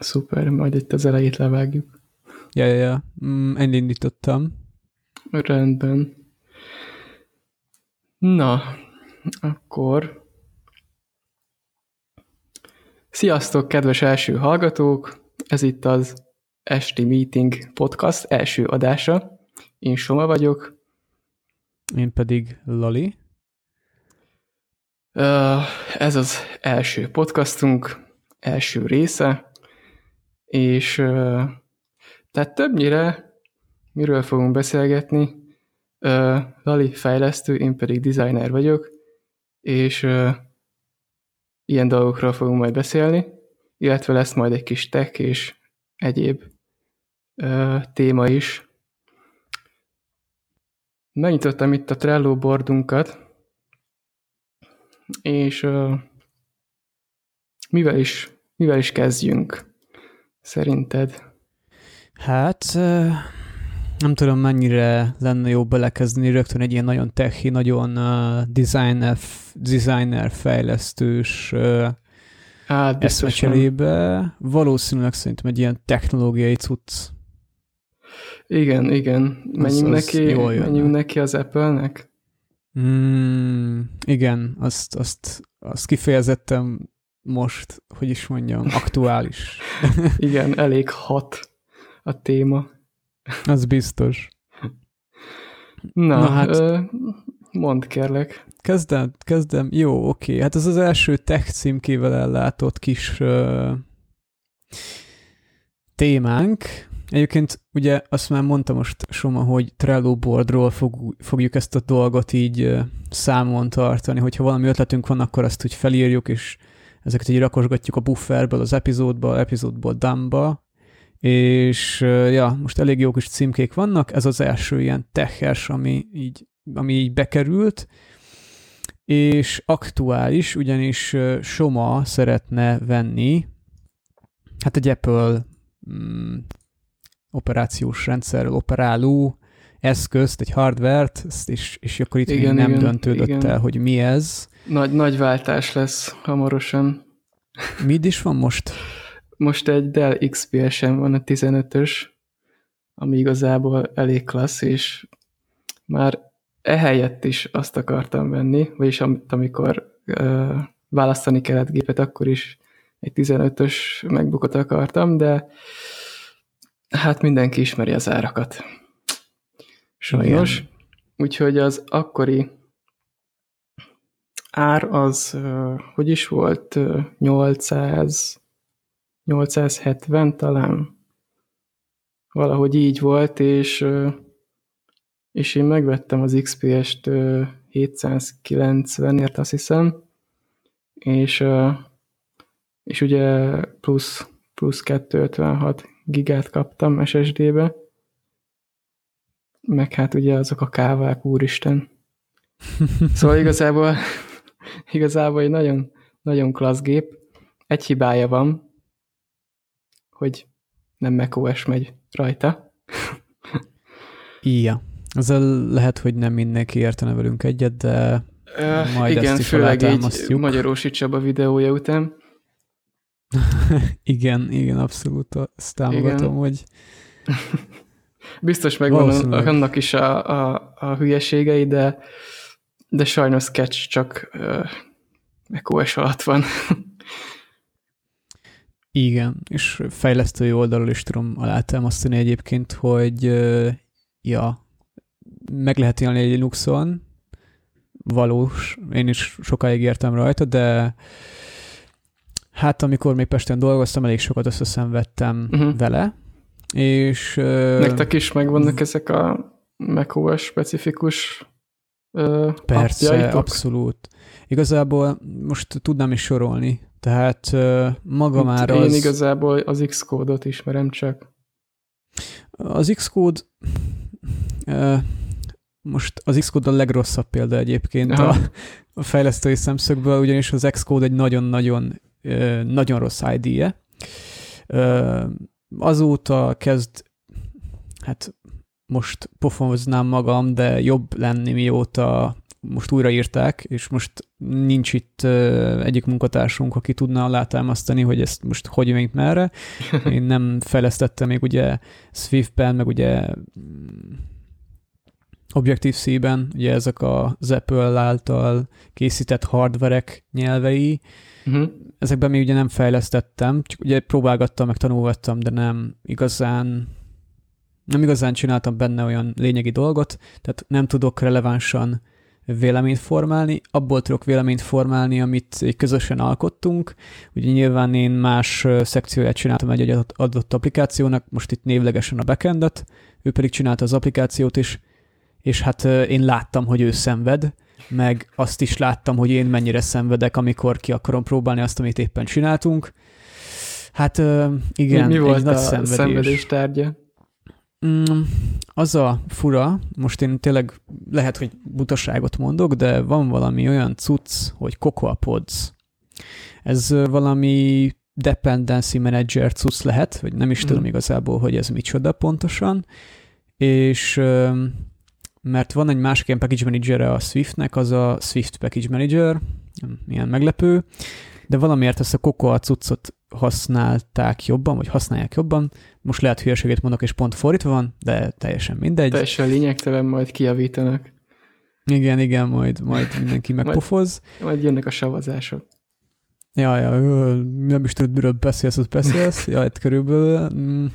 Szuper, majd itt az elejét levágjuk. Ja, ja, ja. Mm, elindítottam. Rendben. Na, akkor... Sziasztok, kedves első hallgatók! Ez itt az Esti Meeting Podcast első adása. Én Soma vagyok. Én pedig Lali. Ez az első podcastunk, első része, és tehát többnyire miről fogunk beszélgetni? Lali fejlesztő, én pedig designer vagyok, és ilyen dolgokról fogunk majd beszélni, illetve lesz majd egy kis tech és egyéb téma is. Megnyitottam itt a Trello boardunkat, és mivel is, mivel is kezdjünk, szerinted? Hát nem tudom, mennyire lenne jó belekezdeni rögtön egy ilyen nagyon techi, nagyon uh, designer, designer fejlesztős uh, hát, eszmecserébe. Valószínűleg szerintem egy ilyen technológiai cucc. Igen, igen. Menjünk, az, neki, az menjünk neki az Apple-nek? Mm, igen, azt, azt, azt kifejezettem most, hogy is mondjam, aktuális. igen, elég hat a téma. Az biztos. Na, Na hát, ö, mondd kérlek. Kezdem, kezdem. Jó, oké. Hát ez az első tech címkével ellátott kis ö, témánk. Egyébként ugye azt már mondta most Soma, hogy Trello boardról fog, fogjuk ezt a dolgot így ö, számon tartani, hogyha valami ötletünk van, akkor azt úgy felírjuk, és ezeket így rakosgatjuk a bufferből, az epizódba, epizódból dumba, és ja, most elég jó kis címkék vannak, ez az első ilyen teches, ami így, ami így bekerült, és aktuális, ugyanis Soma szeretne venni, hát egy Apple mm, operációs rendszerrel operáló eszközt, egy hardvert, és, és akkor itt igen, még nem igen, döntődött igen. el, hogy mi ez. Nagy, nagy váltás lesz hamarosan. Mid is van most? Most egy Dell XPS-en van a 15-ös, ami igazából elég klassz, és már ehelyett is azt akartam venni, vagyis amikor ö, választani kellett gépet, akkor is egy 15-ös megbukot akartam, de hát mindenki ismeri az árakat. Sajnos. Igen. Úgyhogy az akkori ár az, hogy is volt, 800 870 talán. Valahogy így volt, és, és én megvettem az XPS-t 790-ért, azt hiszem, és, és ugye plusz, plusz 256 gigát kaptam SSD-be, meg hát ugye azok a kávák, úristen. Szóval igazából, igazából egy nagyon, nagyon klassz gép. Egy hibája van, hogy nem macOS megy rajta. Ija. Ezzel lehet, hogy nem mindenki értene velünk egyet, de uh, majd igen, ezt is főleg így magyarósítsabb a videója után. igen, igen, abszolút ezt támogatom, igen. hogy Biztos megvan annak is a, a, a hülyeségei, de, de sajnos Sketch csak uh, macOS alatt van. Igen, és fejlesztői oldalról is tudom alátámasztani egyébként, hogy ja, meg lehet élni egy Linuxon, valós, én is sokáig értem rajta, de hát amikor még Pesten dolgoztam, elég sokat összeszenvedtem uh-huh. vele, és... Nektek is megvannak ezek a macOS specifikus Persze, appjaitok? abszolút. Igazából most tudnám is sorolni tehát maga hát már én az... Én igazából az Xcode-ot ismerem csak. Az Xcode... Most az Xcode a legrosszabb példa egyébként a, a fejlesztői szemszögből, ugyanis az Xcode egy nagyon-nagyon nagyon rossz ID-je. Azóta kezd, hát most pofoznám magam, de jobb lenni, mióta most újraírták, és most nincs itt egyik munkatársunk, aki tudna alátámasztani, hogy ezt most hogy még merre. Én nem fejlesztettem még ugye Swift-ben, meg ugye mm, Objective-C-ben, ugye ezek az Apple által készített hardverek nyelvei, uh-huh. ezekben még ugye nem fejlesztettem, csak ugye próbálgattam, meg tanulgattam, de nem igazán nem igazán csináltam benne olyan lényegi dolgot, tehát nem tudok relevánsan véleményt formálni, abból tudok véleményt formálni, amit közösen alkottunk. Ugye nyilván én más szekcióját csináltam egy adott, applikációnak, most itt névlegesen a backendet, ő pedig csinálta az applikációt is, és hát én láttam, hogy ő szenved, meg azt is láttam, hogy én mennyire szenvedek, amikor ki akarom próbálni azt, amit éppen csináltunk. Hát igen, mi, mi volt egy nagy a szenvedés. szenvedés tárgya? Mm, az a fura, most én tényleg lehet, hogy butaságot mondok, de van valami olyan cucc, hogy Cocoa Pods. Ez valami dependency manager cucc lehet, vagy nem is mm. tudom igazából, hogy ez micsoda pontosan, és mert van egy másik ilyen package manager a Swiftnek, az a Swift Package Manager, milyen meglepő, de valamiért ezt a Cocoa cuccot használták jobban, vagy használják jobban. Most lehet hülyeséget mondok, és pont fordítva van, de teljesen mindegy. Teljesen lényegtelen, majd kiavítanak. Igen, igen, majd, majd mindenki megpofoz. majd, majd jönnek a savazások. Ja, ja, nem is tudod, miről beszélsz, az beszélsz. Ja, hát körülbelül, mm,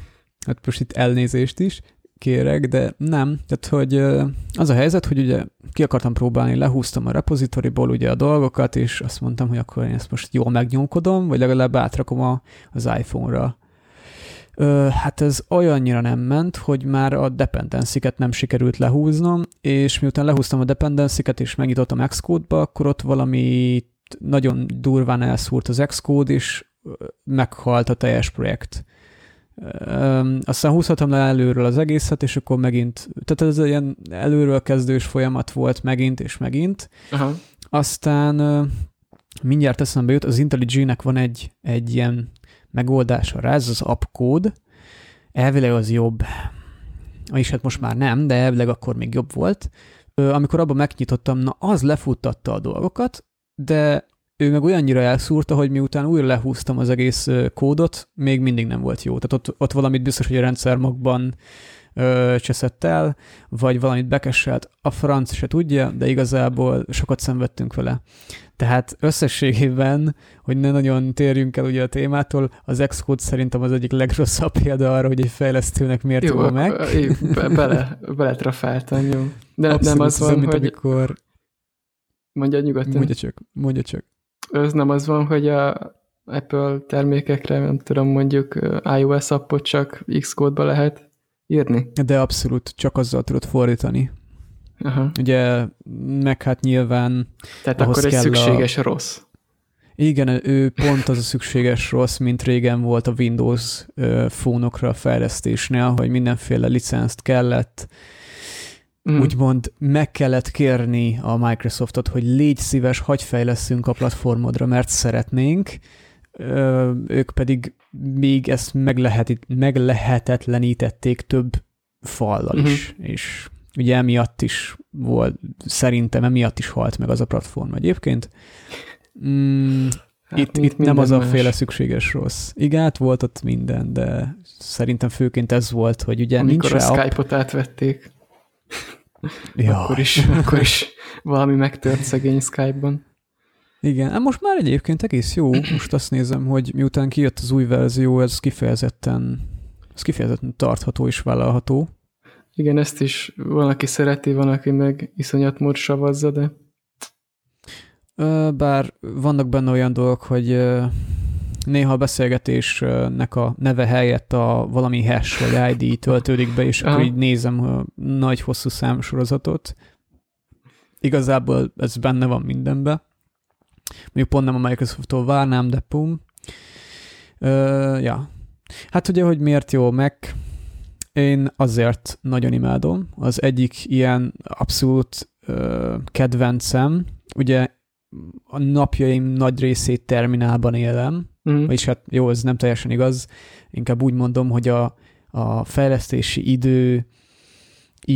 hát most itt elnézést is kérek, de nem. Tehát, hogy az a helyzet, hogy ugye ki akartam próbálni, lehúztam a repozitoriból ugye a dolgokat, és azt mondtam, hogy akkor én ezt most jól megnyomkodom, vagy legalább átrakom a, az iPhone-ra. Ö, hát ez olyannyira nem ment, hogy már a dependency nem sikerült lehúznom, és miután lehúztam a dependency és megnyitottam Xcode-ba, akkor ott valami nagyon durván elszúrt az Xcode, és meghalt a teljes projekt. Um, aztán húzhatom le előről az egészet, és akkor megint, tehát ez egy ilyen előről kezdős folyamat volt megint és megint. Aha. Aztán mindjárt eszembe jut, az IntelliJ-nek van egy, egy ilyen megoldása rá, ez az appkód. Elvileg az jobb, és hát most már nem, de elvileg akkor még jobb volt. Amikor abban megnyitottam, na az lefuttatta a dolgokat, de ő meg olyannyira elszúrta, hogy miután újra lehúztam az egész kódot, még mindig nem volt jó. Tehát ott, ott valamit biztos, hogy a rendszer magban ö, cseszett el, vagy valamit bekeselt, a franc se tudja, de igazából sokat szenvedtünk vele. Tehát összességében, hogy ne nagyon térjünk el ugye a témától, az Xcode szerintem az egyik legrosszabb példa arra, hogy egy fejlesztőnek miért jó, meg. Be, bele, bele trafáltam, jó. De Abszolút nem az van, hogy... Amikor... Mondja nyugodtan. Mondja csak, mondja csak ez nem az van, hogy a Apple termékekre, nem tudom, mondjuk iOS appot csak Xcode-ba lehet írni? De abszolút, csak azzal tudod fordítani. Aha. Ugye, meg hát nyilván... Tehát akkor egy szükséges a... rossz. Igen, ő pont az a szükséges rossz, mint régen volt a Windows fónokra a fejlesztésnél, hogy mindenféle licenzt kellett, Mm. Úgymond meg kellett kérni a Microsoftot, hogy légy szíves, hagy fejleszünk a platformodra, mert szeretnénk, Ö, ők pedig még ezt meglehet, meglehetetlenítették több fallal mm-hmm. is, és ugye emiatt is volt, szerintem emiatt is halt meg az a platform egyébként. Mm, hát, itt, itt nem az a féle szükséges rossz. Igen, hát volt ott minden, de szerintem főként ez volt, hogy ugye Amikor nincs a Skype-ot átvették. Ja. Akkor, is, akkor is valami megtört szegény Skype-ban. Igen, hát most már egyébként egész jó. Most azt nézem, hogy miután kijött az új verzió, ez kifejezetten, ez kifejezetten tartható és vállalható. Igen, ezt is van, aki szereti, van, aki meg iszonyat mód savazza, de... Bár vannak benne olyan dolgok, hogy néha a beszélgetésnek a neve helyett a valami hash vagy ID töltődik be, és akkor így nézem a nagy hosszú számsorozatot. Igazából ez benne van mindenbe. Még pont nem a Microsoft-tól várnám, de pum. Uh, ja. Hát ugye, hogy miért jó Mac, én azért nagyon imádom. Az egyik ilyen abszolút uh, kedvencem, ugye a napjaim nagy részét terminálban élem, Mm. Vagyis hát jó, ez nem teljesen igaz. Inkább úgy mondom, hogy a, a fejlesztési idő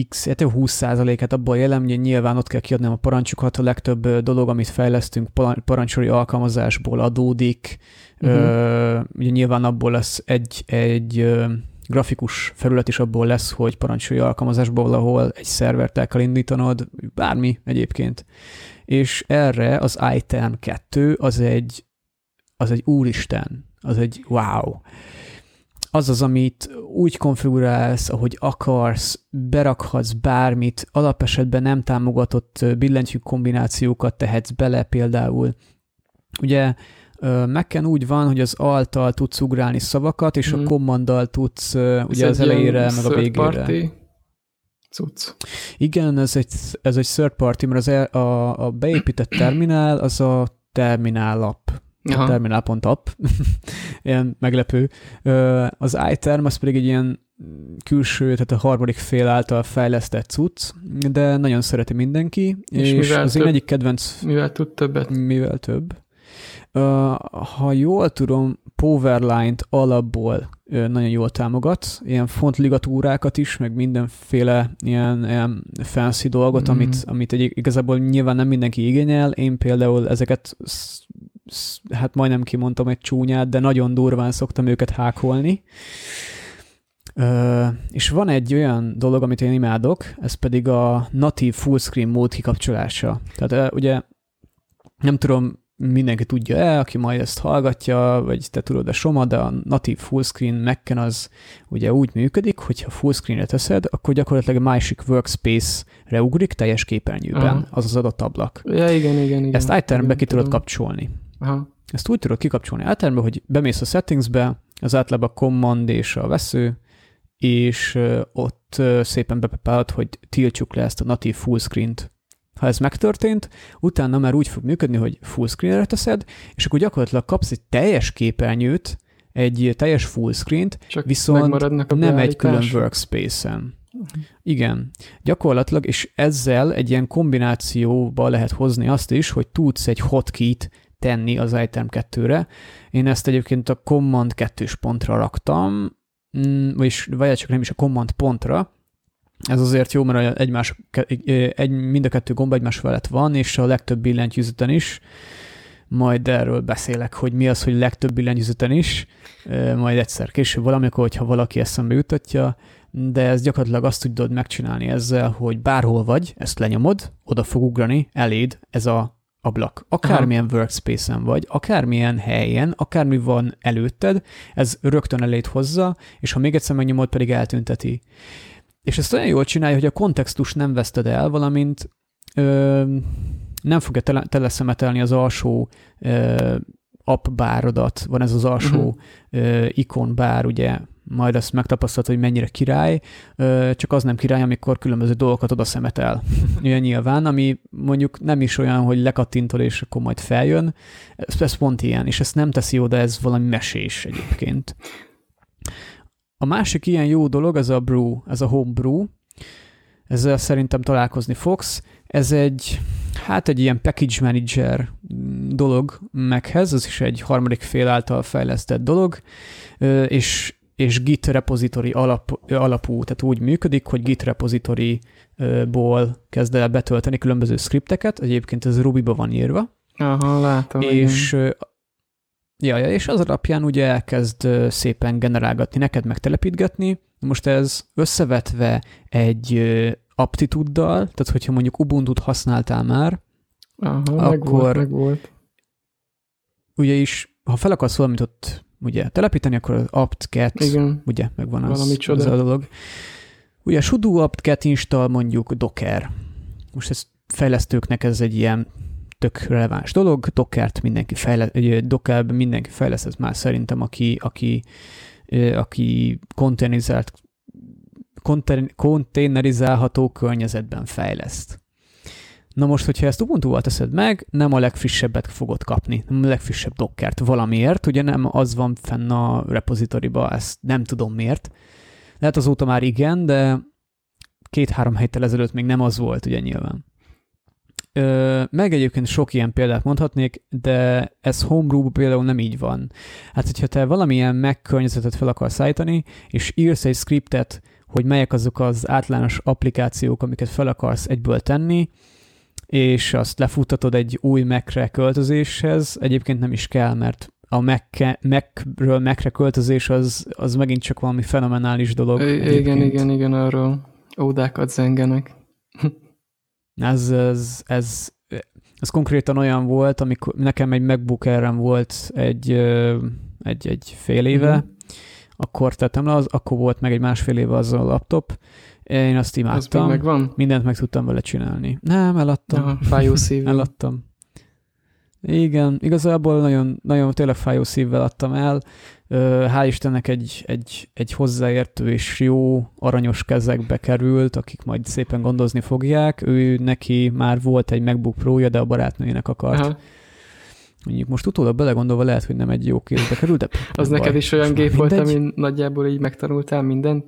X, hát 20%-át abból jelen, hogy nyilván ott kell kiadnom a parancsokat, a legtöbb dolog, amit fejlesztünk parancsori alkalmazásból adódik, uh-huh. Ö, ugye nyilván abból lesz egy, egy grafikus felület is abból lesz, hogy parancsoli alkalmazásból, ahol egy szervert el kell indítanod, bármi egyébként. És erre az iTerm 2 az egy, az egy úristen, az egy wow az az, amit úgy konfigurálsz, ahogy akarsz, berakhatsz bármit, alapesetben nem támogatott billentyű kombinációkat tehetsz bele például. Ugye Mac-en úgy van, hogy az alttal tudsz ugrálni szavakat, és mm. a mhm. kommanddal tudsz Ez ugye az elejére, meg a végére. Party. Cucc. Igen, ez egy, ez egy third party, mert az el, a, a beépített terminál az a terminál app Aha. terminal.app, ilyen meglepő. Az iTerm az pedig egy ilyen külső, tehát a harmadik fél által fejlesztett cucc, de nagyon szereti mindenki, és, és az több, én egyik kedvenc... Mivel tud többet? Mivel több. Ha jól tudom, Powerline-t alapból nagyon jól támogat, ilyen fontligatúrákat is, meg mindenféle ilyen, ilyen fancy dolgot, mm. amit, amit egy, igazából nyilván nem mindenki igényel. Én például ezeket hát majdnem kimondtam egy csúnyát, de nagyon durván szoktam őket hákolni. Uh, és van egy olyan dolog, amit én imádok, ez pedig a natív fullscreen mód kikapcsolása. Tehát ugye nem tudom, mindenki tudja-e, aki majd ezt hallgatja, vagy te tudod a Soma, de a natív fullscreen Mac-en az ugye úgy működik, hogy ha fullscreen-re teszed, akkor gyakorlatilag a másik workspace-re ugrik teljes képernyőben, Aha. az az adott ablak. Ja, igen, igen, igen. Ezt iTerm-be ki tudod kapcsolni. Aha. Ezt úgy tudod kikapcsolni általában, hogy bemész a settingsbe, az általában a command és a vesző, és ott szépen bepepálod, hogy tiltsuk le ezt a natív fullscreen-t. Ha ez megtörtént, utána már úgy fog működni, hogy fullscreen-re teszed, és akkor gyakorlatilag kapsz egy teljes képernyőt, egy teljes fullscreen-t, viszont nem egy külön workspace-en. Uh-huh. Igen, gyakorlatilag, és ezzel egy ilyen kombinációba lehet hozni azt is, hogy tudsz egy hotkey-t tenni az item 2-re. Én ezt egyébként a command 2 pontra raktam, mm, vagyis vagy csak nem is a command pontra, ez azért jó, mert egymás, egy, mind a kettő gomb egymás felett van, és a legtöbb billentyűzeten is. Majd erről beszélek, hogy mi az, hogy legtöbb billentyűzeten is, majd egyszer később valamikor, hogyha valaki eszembe jutatja, de ez gyakorlatilag azt tudod megcsinálni ezzel, hogy bárhol vagy, ezt lenyomod, oda fog ugrani eléd ez a ablak. Akármilyen Aha. workspace-en vagy, akármilyen helyen, akármi van előtted, ez rögtön elét hozza, és ha még egyszer megnyomod, pedig eltünteti. És ezt olyan jól csinálja, hogy a kontextus nem veszted el, valamint ö, nem fogja tele, teleszemetelni az alsó ö, app bárodat, van ez az alsó uh-huh. ö, ikon bár, ugye majd azt megtapasztalod, hogy mennyire király, csak az nem király, amikor különböző dolgokat oda szemetel. Olyan nyilván, ami mondjuk nem is olyan, hogy lekattintod, és akkor majd feljön. Ez, ez pont ilyen, és ezt nem teszi oda, ez valami mesés egyébként. A másik ilyen jó dolog, ez a brew, ez a home brew. Ezzel szerintem találkozni fogsz. Ez egy, hát egy ilyen package manager dolog meghez, ez is egy harmadik fél által fejlesztett dolog, és és Git repository alap, alapú, tehát úgy működik, hogy Git repository-ból kezd el betölteni különböző skripteket, egyébként ez Ruby-ba van írva. Aha, látom. És, ja, ja, és az alapján ugye elkezd szépen generálgatni, neked megtelepítgetni. Most ez összevetve egy aptituddal, tehát hogyha mondjuk Ubuntu-t használtál már, Aha, akkor meg volt, meg volt. ugye is, ha fel akarsz valamit ott ugye telepíteni, akkor az apt-get, Igen. ugye, megvan az, az a dolog. Ugye sudo apt-get install mondjuk docker. Most ez fejlesztőknek ez egy ilyen tök releváns dolog, Dockert mindenki fejleszt, Dockerben mindenki fejleszt, ez már szerintem, aki, aki, aki konténerizált, konténerizálható környezetben fejleszt. Na most, hogyha ezt Ubuntu-val teszed meg, nem a legfrissebbet fogod kapni, nem a legfrissebb dockert valamiért, ugye nem az van fenn a repozitoriba, ezt nem tudom miért. Lehet azóta már igen, de két-három héttel ezelőtt még nem az volt, ugye nyilván. Ö, meg egyébként sok ilyen példát mondhatnék, de ez homebrew például nem így van. Hát, hogyha te valamilyen megkörnyezetet fel akarsz állítani, és írsz egy scriptet hogy melyek azok az általános applikációk, amiket fel akarsz egyből tenni, és azt lefutatod egy új Mac-re költözéshez. Egyébként nem is kell, mert a Mac-ről Mac-re költözés az, az megint csak valami fenomenális dolog. I- igen, igen, igen, arról ódákat zengenek. ez, ez, ez, ez konkrétan olyan volt, amikor nekem egy MacBook air volt egy, egy, egy fél éve, mm-hmm. akkor tettem le, az, akkor volt meg egy másfél éve az a laptop, én azt imádtam. Az megvan? Mindent meg tudtam vele csinálni. Nem, eladtam. Aha, fájó szívvel. eladtam. Igen, igazából nagyon, nagyon tényleg fájó szívvel adtam el. Hál' Istennek egy, egy, egy hozzáértő és jó, aranyos kezekbe került, akik majd szépen gondozni fogják. Ő neki már volt egy MacBook Pro-ja, de a barátnőjének akart. Aha. Mondjuk most utólag belegondolva lehet, hogy nem egy jó kézbe került, de Az neked is olyan gép volt, amin nagyjából így megtanultál mindent?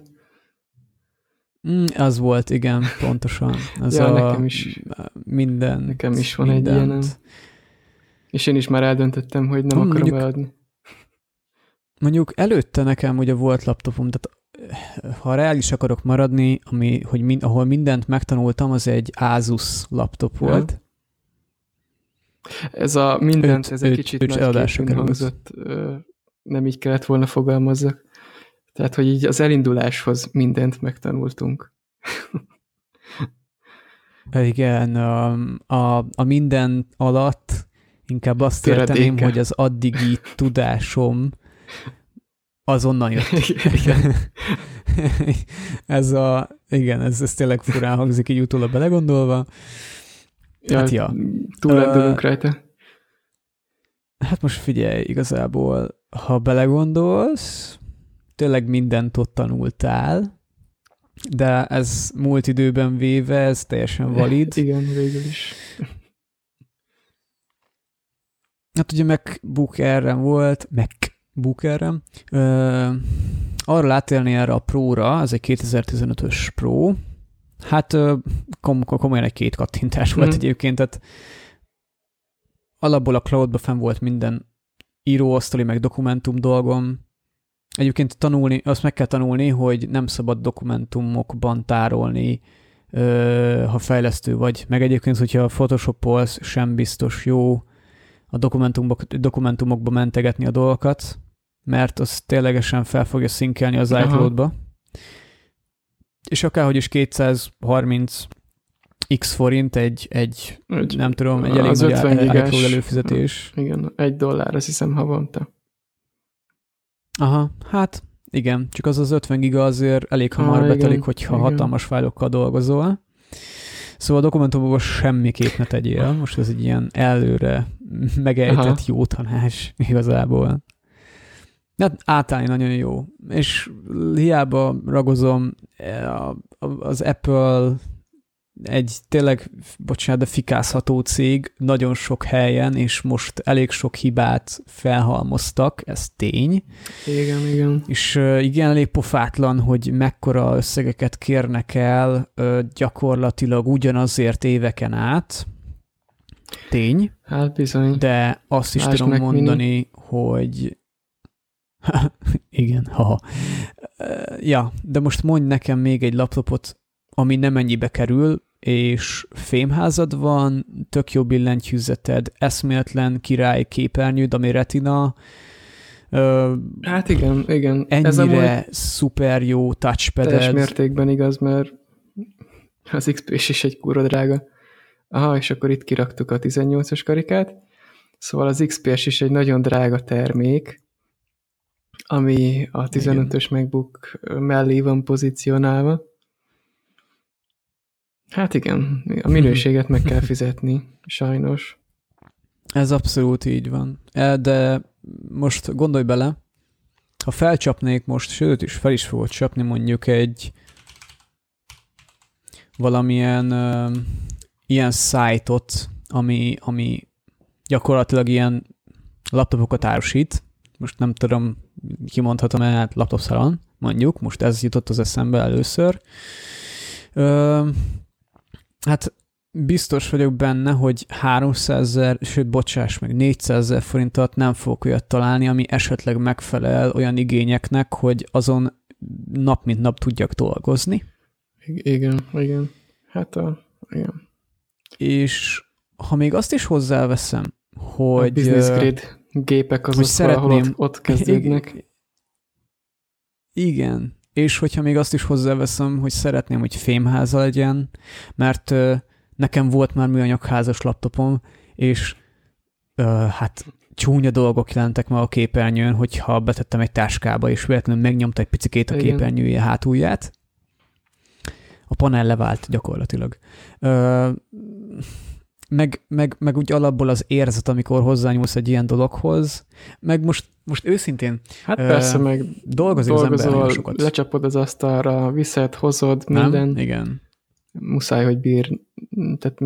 Mm, az volt, igen, pontosan. Az ja, a nekem is. Minden. Nekem is van mindent. egy ilyenem. És én is már eldöntöttem, hogy nem akarom mondjuk, eladni. Mondjuk előtte nekem ugye volt laptopom, tehát ha reális akarok maradni, ami, hogy min, ahol mindent megtanultam, az egy Asus laptop volt. Ja. Ez a mindent, öt, ez egy öt, kicsit öt nagy hangzott, nem így kellett volna fogalmazzak. Tehát, hogy így az elinduláshoz mindent megtanultunk. Igen, a, a, minden alatt inkább azt Töredéke. érteném, hogy az addigi tudásom azonnal jött. Igen. ez a, igen, ez, ez tényleg furán hangzik így utólag belegondolva. Ja, hát ja. Túlendülünk uh, rajta. Hát most figyelj, igazából, ha belegondolsz, tényleg mindent ott tanultál, de ez múlt időben véve, ez teljesen valid. Igen, végül is. Hát ugye MacBook air volt, MacBook air arra átélni erre a Pro-ra, ez egy 2015-ös Pro, hát kom- komolyan egy két kattintás volt mm. egyébként, tehát alapból a cloudba fenn volt minden íróasztali, meg dokumentum dolgom, Egyébként tanulni, azt meg kell tanulni, hogy nem szabad dokumentumokban tárolni, ha fejlesztő vagy. Meg egyébként, hogyha photoshopolsz, sem biztos jó a dokumentumok, dokumentumokba mentegetni a dolgokat, mert az ténylegesen fel fogja szinkelni az iCloud-ba. És akárhogy is 230 x forint egy, egy, egy nem tudom, egy elég nagy iCloud előfizetés. Igen, egy dollár, azt hiszem havonta. Aha, hát igen, csak az az 50 giga azért elég hamar ah, betelik, igen, hogyha igen. hatalmas fájlokkal dolgozol. Szóval a dokumentumokban semmiképp ne tegyél. Most ez egy ilyen előre megejtett Aha. jó tanács igazából. De hát átállni nagyon jó. És hiába ragozom eh, az Apple egy tényleg, bocsánat, de fikázható cég nagyon sok helyen, és most elég sok hibát felhalmoztak, ez tény. Igen, igen. És igen, elég pofátlan, hogy mekkora összegeket kérnek el gyakorlatilag ugyanazért éveken át. Tény. Hát bizony. De azt is Lásd tudom mondani, mini. hogy igen, ha. Ja, de most mondj nekem még egy laptopot, ami nem ennyibe kerül, és fémházad van, tök jó billentyűzeted, eszméletlen király képernyőd, ami retina, Ö, hát igen, igen. Ennyire Ez amúgy szuper jó touchpad Teljes mértékben igaz, mert az xp is egy kurva drága. Aha, és akkor itt kiraktuk a 18-as karikát. Szóval az XPS is egy nagyon drága termék, ami a 15-ös MacBook mellé van pozícionálva. Hát igen, a minőséget meg kell fizetni, sajnos. Ez abszolút így van. E, de most gondolj bele, ha felcsapnék most, sőt is fel is fogod csapni mondjuk egy valamilyen uh, ilyen szájtot, ami, ami gyakorlatilag ilyen laptopokat árusít, most nem tudom, kimondhatom-e, hát laptop mondjuk, most ez jutott az eszembe először. Uh, Hát biztos vagyok benne, hogy 300 ezer, sőt, bocsáss meg, 400 ezer forintot nem fogok olyat találni, ami esetleg megfelel olyan igényeknek, hogy azon nap mint nap tudjak dolgozni. Igen, igen. Hát a, igen. És ha még azt is hozzáveszem, hogy... A business grid gépek azok szeretném, ott, ott kezdődnek. Igen, és hogyha még azt is hozzáveszem, hogy szeretném, hogy fémháza legyen, mert nekem volt már műanyagházas laptopom, és hát csúnya dolgok jelentek meg a képernyőn, hogyha betettem egy táskába, és véletlenül megnyomta egy picikét a Igen. képernyője hátulját. A panel levált gyakorlatilag. Ö, meg, meg, meg úgy alapból az érzet, amikor hozzányúlsz egy ilyen dologhoz, meg most, most őszintén Hát persze, uh, meg dolgozik dolgozol, az ember sokat. lecsapod az asztalra, viszed, hozod, Nem? minden. Igen. Muszáj, hogy bír, tehát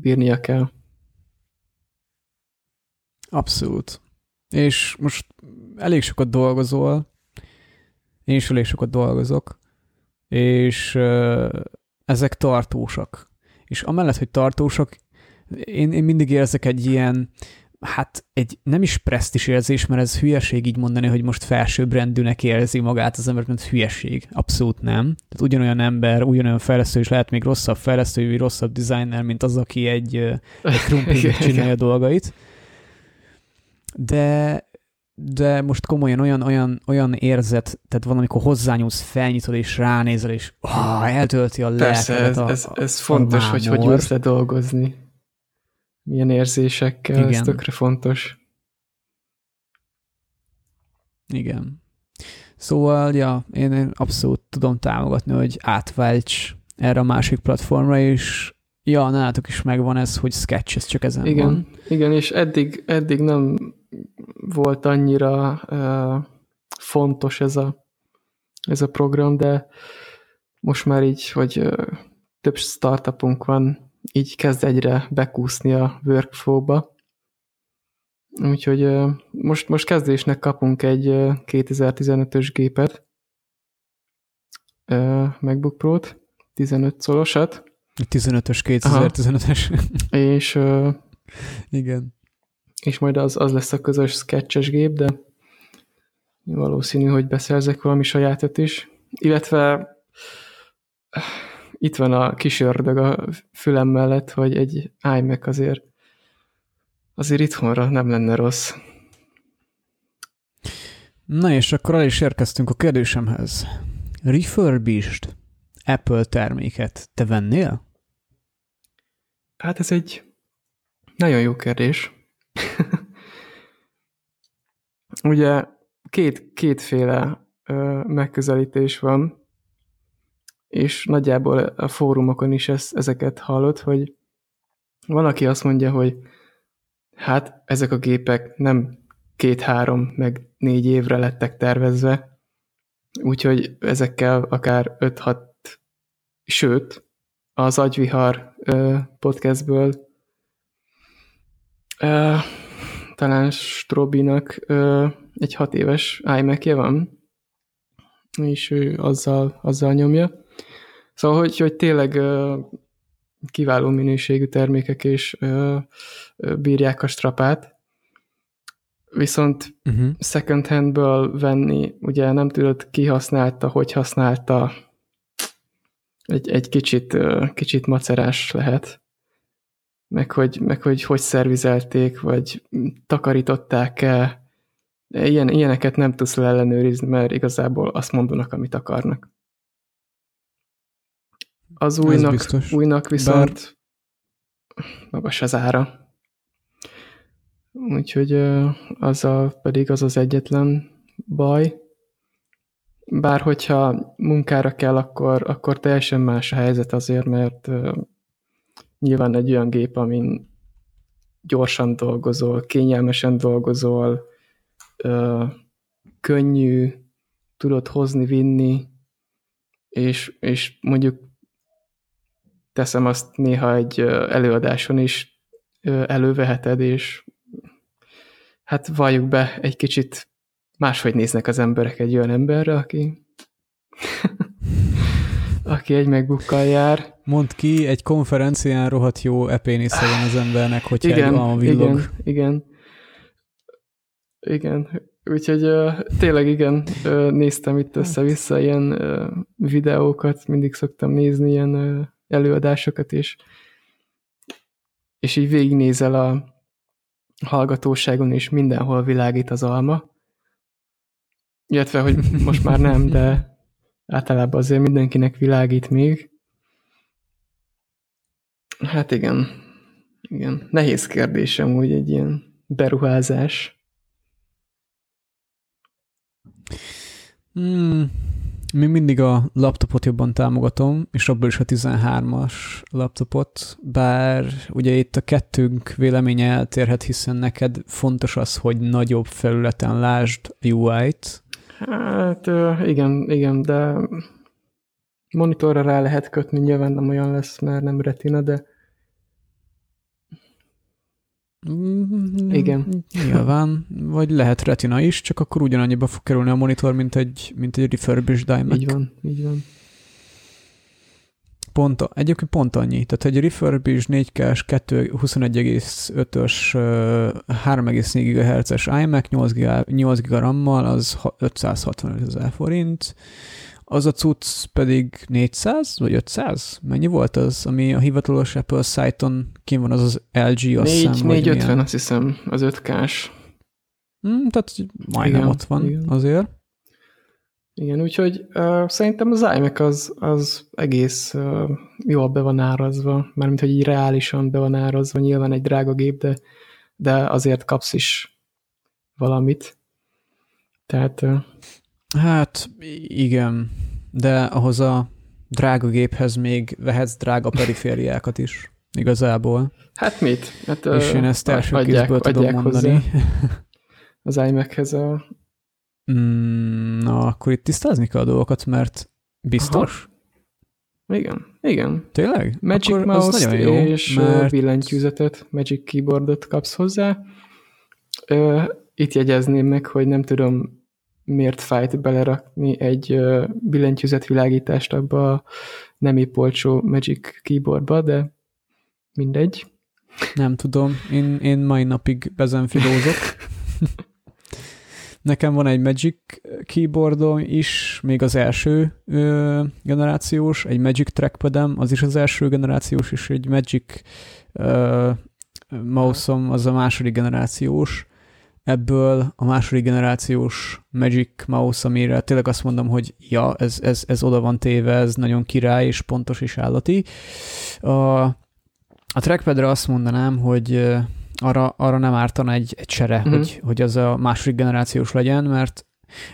bírnia kell. Abszolút. És most elég sokat dolgozol, én is elég sokat dolgozok, és uh, ezek tartósak. És amellett, hogy tartósak, én, én mindig érzek egy ilyen, hát egy nem is presztis érzés, mert ez hülyeség így mondani, hogy most felsőbbrendűnek érzi magát az ember, mert hülyeség. Abszolút nem. Tehát ugyanolyan ember, ugyanolyan fejlesztő is lehet még rosszabb fejlesztő, vagy rosszabb designer, mint az, aki egy, egy krumpli csinálja a dolgait. De, de most komolyan olyan, olyan, olyan érzet, tehát valamikor hozzányúlsz, felnyitod és ránézel, és oh, eltölti a Persze, ez, a, ez, ez fontos, hogy hogy jössz dolgozni milyen érzésekkel, Igen. ez tökre fontos. Igen. Szóval, ja, én, én abszolút tudom támogatni, hogy átválts erre a másik platformra, és ja, nálatok is megvan ez, hogy Sketch, ez csak ezen igen, van. Igen, és eddig, eddig nem volt annyira uh, fontos ez a, ez a program, de most már így, hogy uh, több startupunk van, így kezd egyre bekúszni a workflow-ba. Úgyhogy most, most kezdésnek kapunk egy 2015-ös gépet, MacBook Pro-t, 15 szolosat. 15-ös, 2015-es. És igen. És majd az, az lesz a közös sketches gép, de valószínű, hogy beszerzek valami sajátot is. Illetve itt van a kis ördög a fülem mellett, hogy egy iMac azért azért itthonra nem lenne rossz. Na és akkor el is érkeztünk a kérdésemhez. Refurbished Apple terméket te vennél? Hát ez egy nagyon jó kérdés. Ugye két, kétféle ö, megközelítés van és nagyjából a fórumokon is ez, ezeket hallott, hogy van, aki azt mondja, hogy hát ezek a gépek nem két-három, meg négy évre lettek tervezve, úgyhogy ezekkel akár 5-6, sőt, az Agyvihar podcastből talán Strobinak egy hat éves imac van, és ő azzal, azzal nyomja. Szóval, hogy, hogy tényleg kiváló minőségű termékek és bírják a strapát, viszont uh-huh. second handből venni, ugye nem tudod ki használta, hogy használta, egy, egy kicsit, kicsit macerás lehet, meg hogy, meg hogy hogy szervizelték, vagy takarították-e, Ilyen, ilyeneket nem tudsz ellenőrizni, mert igazából azt mondanak, amit akarnak. Az újnak, újnak viszont Bár... magas az ára. Úgyhogy a pedig az az egyetlen baj. Bár hogyha munkára kell, akkor, akkor teljesen más a helyzet azért, mert nyilván egy olyan gép, amin gyorsan dolgozol, kényelmesen dolgozol, könnyű, tudod hozni, vinni, és, és mondjuk teszem azt néha egy előadáson is előveheted, és hát valljuk be, egy kicsit máshogy néznek az emberek egy olyan emberre, aki aki egy megbukkal jár. Mond ki, egy konferencián rohadt jó epénisze van az embernek, hogyha igen, egy villog. Igen, igen. Igen. Úgyhogy uh, tényleg igen, uh, néztem itt össze-vissza ilyen uh, videókat, mindig szoktam nézni ilyen előadásokat, és, és így végignézel a hallgatóságon, és mindenhol világít az alma. Illetve, hogy most már nem, de általában azért mindenkinek világít még. Hát igen, igen. Nehéz kérdésem, úgy egy ilyen beruházás. Hmm, még mindig a laptopot jobban támogatom, és abból is a 13-as laptopot, bár ugye itt a kettőnk véleménye eltérhet, hiszen neked fontos az, hogy nagyobb felületen lásd a UI-t. Hát igen, igen, de monitorra rá lehet kötni, nyilván nem olyan lesz, mert nem retina, de Mm, Igen. Nyilván, vagy lehet retina is, csak akkor ugyanannyiba fog kerülni a monitor, mint egy, mint egy refurbished iMac. Így van, így van. Pont, egyébként pont annyi. Tehát egy refurbished 4K-s 21,5-ös 3,4 GHz-es iMac 8 GB, 8 GB RAM-mal az 565 ezer forint, az a cucc pedig 400 vagy 500? Mennyi volt az, ami a hivatalos Apple szájton kim van, az az LG, azt 4, hiszem, 450, azt hiszem, az 5K-s. Hmm, tehát majdnem igen, ott van igen. azért. Igen, úgyhogy uh, szerintem az iMac az, az egész uh, jól be van árazva, mármint, hogy így reálisan be van árazva, nyilván egy drága gép, de, de azért kapsz is valamit. Tehát uh, Hát igen, de ahhoz a drága géphez még vehetsz drága perifériákat is, igazából. Hát mit? Hát, És én ezt első adják, kézből tudom mondani. Az iMac-hez a... Mm, na, akkor itt tisztázni kell a dolgokat, mert biztos? Aha. Igen, igen. Tényleg? Magic akkor Mouse nagyon jó, és mert... billentyűzetet, Magic Keyboardot kapsz hozzá. Itt jegyezném meg, hogy nem tudom miért fájt belerakni egy billentyűzet világítást abba a nem épp olcsó Magic Keyboardba, de mindegy. Nem tudom, én, én mai napig ezen filózok. Nekem van egy Magic keyboardom is, még az első ö, generációs, egy Magic trackpadem, az is az első generációs, és egy Magic ö, mouse az a második generációs ebből a második generációs Magic Mouse, amire tényleg azt mondom, hogy ja, ez, ez, ez oda van téve, ez nagyon király és pontos és állati. A, a trackpadre azt mondanám, hogy arra, arra nem ártana egy, egy csere, uh-huh. hogy, hogy az a második generációs legyen, mert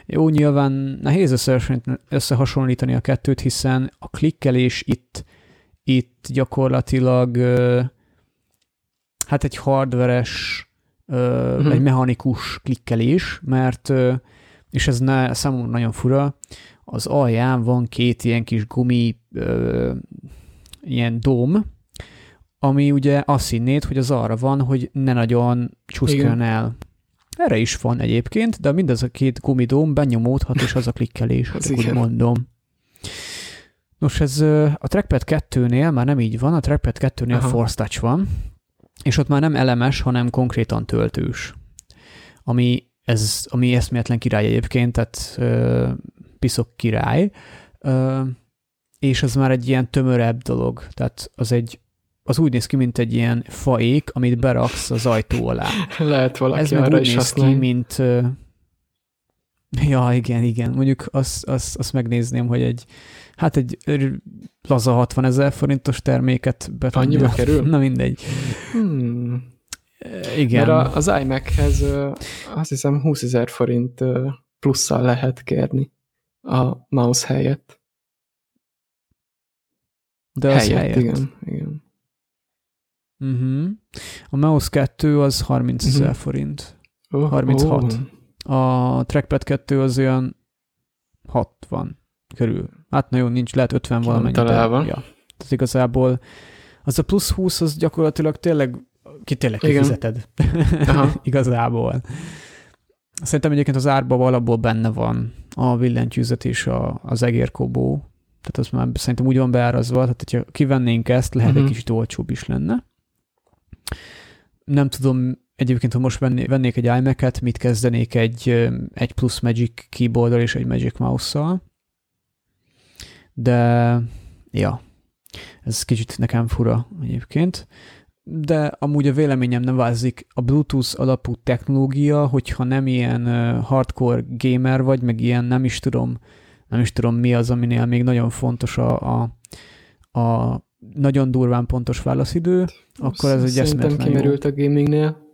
jó, nyilván nehéz összehasonlítani a kettőt, hiszen a klikkelés itt, itt gyakorlatilag hát egy hardveres uh-huh. egy mechanikus klikkelés, mert, és ez ne, számomra nagyon fura, az alján van két ilyen kis gumi ö, ilyen dóm, ami ugye azt hinnéd, hogy az arra van, hogy ne nagyon csúszkáljon el. Erre is van egyébként, de mindez a két gumidóm benyomódhat, és az a klikkelés, hogy úgy mondom. Nos, ez a Trackpad 2-nél már nem így van, a Trackpad 2-nél Aha. Force Touch van, és ott már nem elemes, hanem konkrétan töltős. Ami, ez, ami eszméletlen király egyébként, tehát ö, piszok király, ö, és az már egy ilyen tömörebb dolog, tehát az egy az úgy néz ki, mint egy ilyen faék, amit beraksz az ajtó alá. Lehet valaki Ez meg úgy is néz ki, mint Ja, igen, igen. Mondjuk azt, azt, azt megnézném, hogy egy, hát egy laza 60 ezer forintos terméket betenni. Annyiba kerül? Na mindegy. Hmm. Igen. Mert az iMac-hez azt hiszem 20 ezer forint plusszal lehet kérni a mouse helyett. De az helyett, helyett. igen. igen. Uh-huh. A mouse 2 az 30 ezer uh-huh. forint. Oh, 36. Oh. A trackpad 2 az olyan 60 körül. Hát na jó, nincs, lehet 50 valamennyi. Találva. Ja. Tehát igazából az a plusz 20 az gyakorlatilag tényleg ki tényleg kifizeted. igazából. Szerintem egyébként az árban alapból benne van a billentyűzet és a, az egérkobó. Tehát az már szerintem úgy van beárazva, tehát hogyha kivennénk ezt, lehet uh-huh. egy mhm. kicsit olcsóbb is lenne. Nem tudom, egyébként, ha most venné, vennék egy iMac-et, mit kezdenék egy, egy plusz Magic keyboard és egy Magic mouse-szal. De, ja, ez kicsit nekem fura egyébként. De amúgy a véleményem nem változik. A Bluetooth alapú technológia, hogyha nem ilyen hardcore gamer vagy, meg ilyen nem is tudom, nem is tudom mi az, aminél még nagyon fontos a, a, a nagyon durván pontos válaszidő, akkor ez egy eszméletlen kimerült jó. a gamingnél.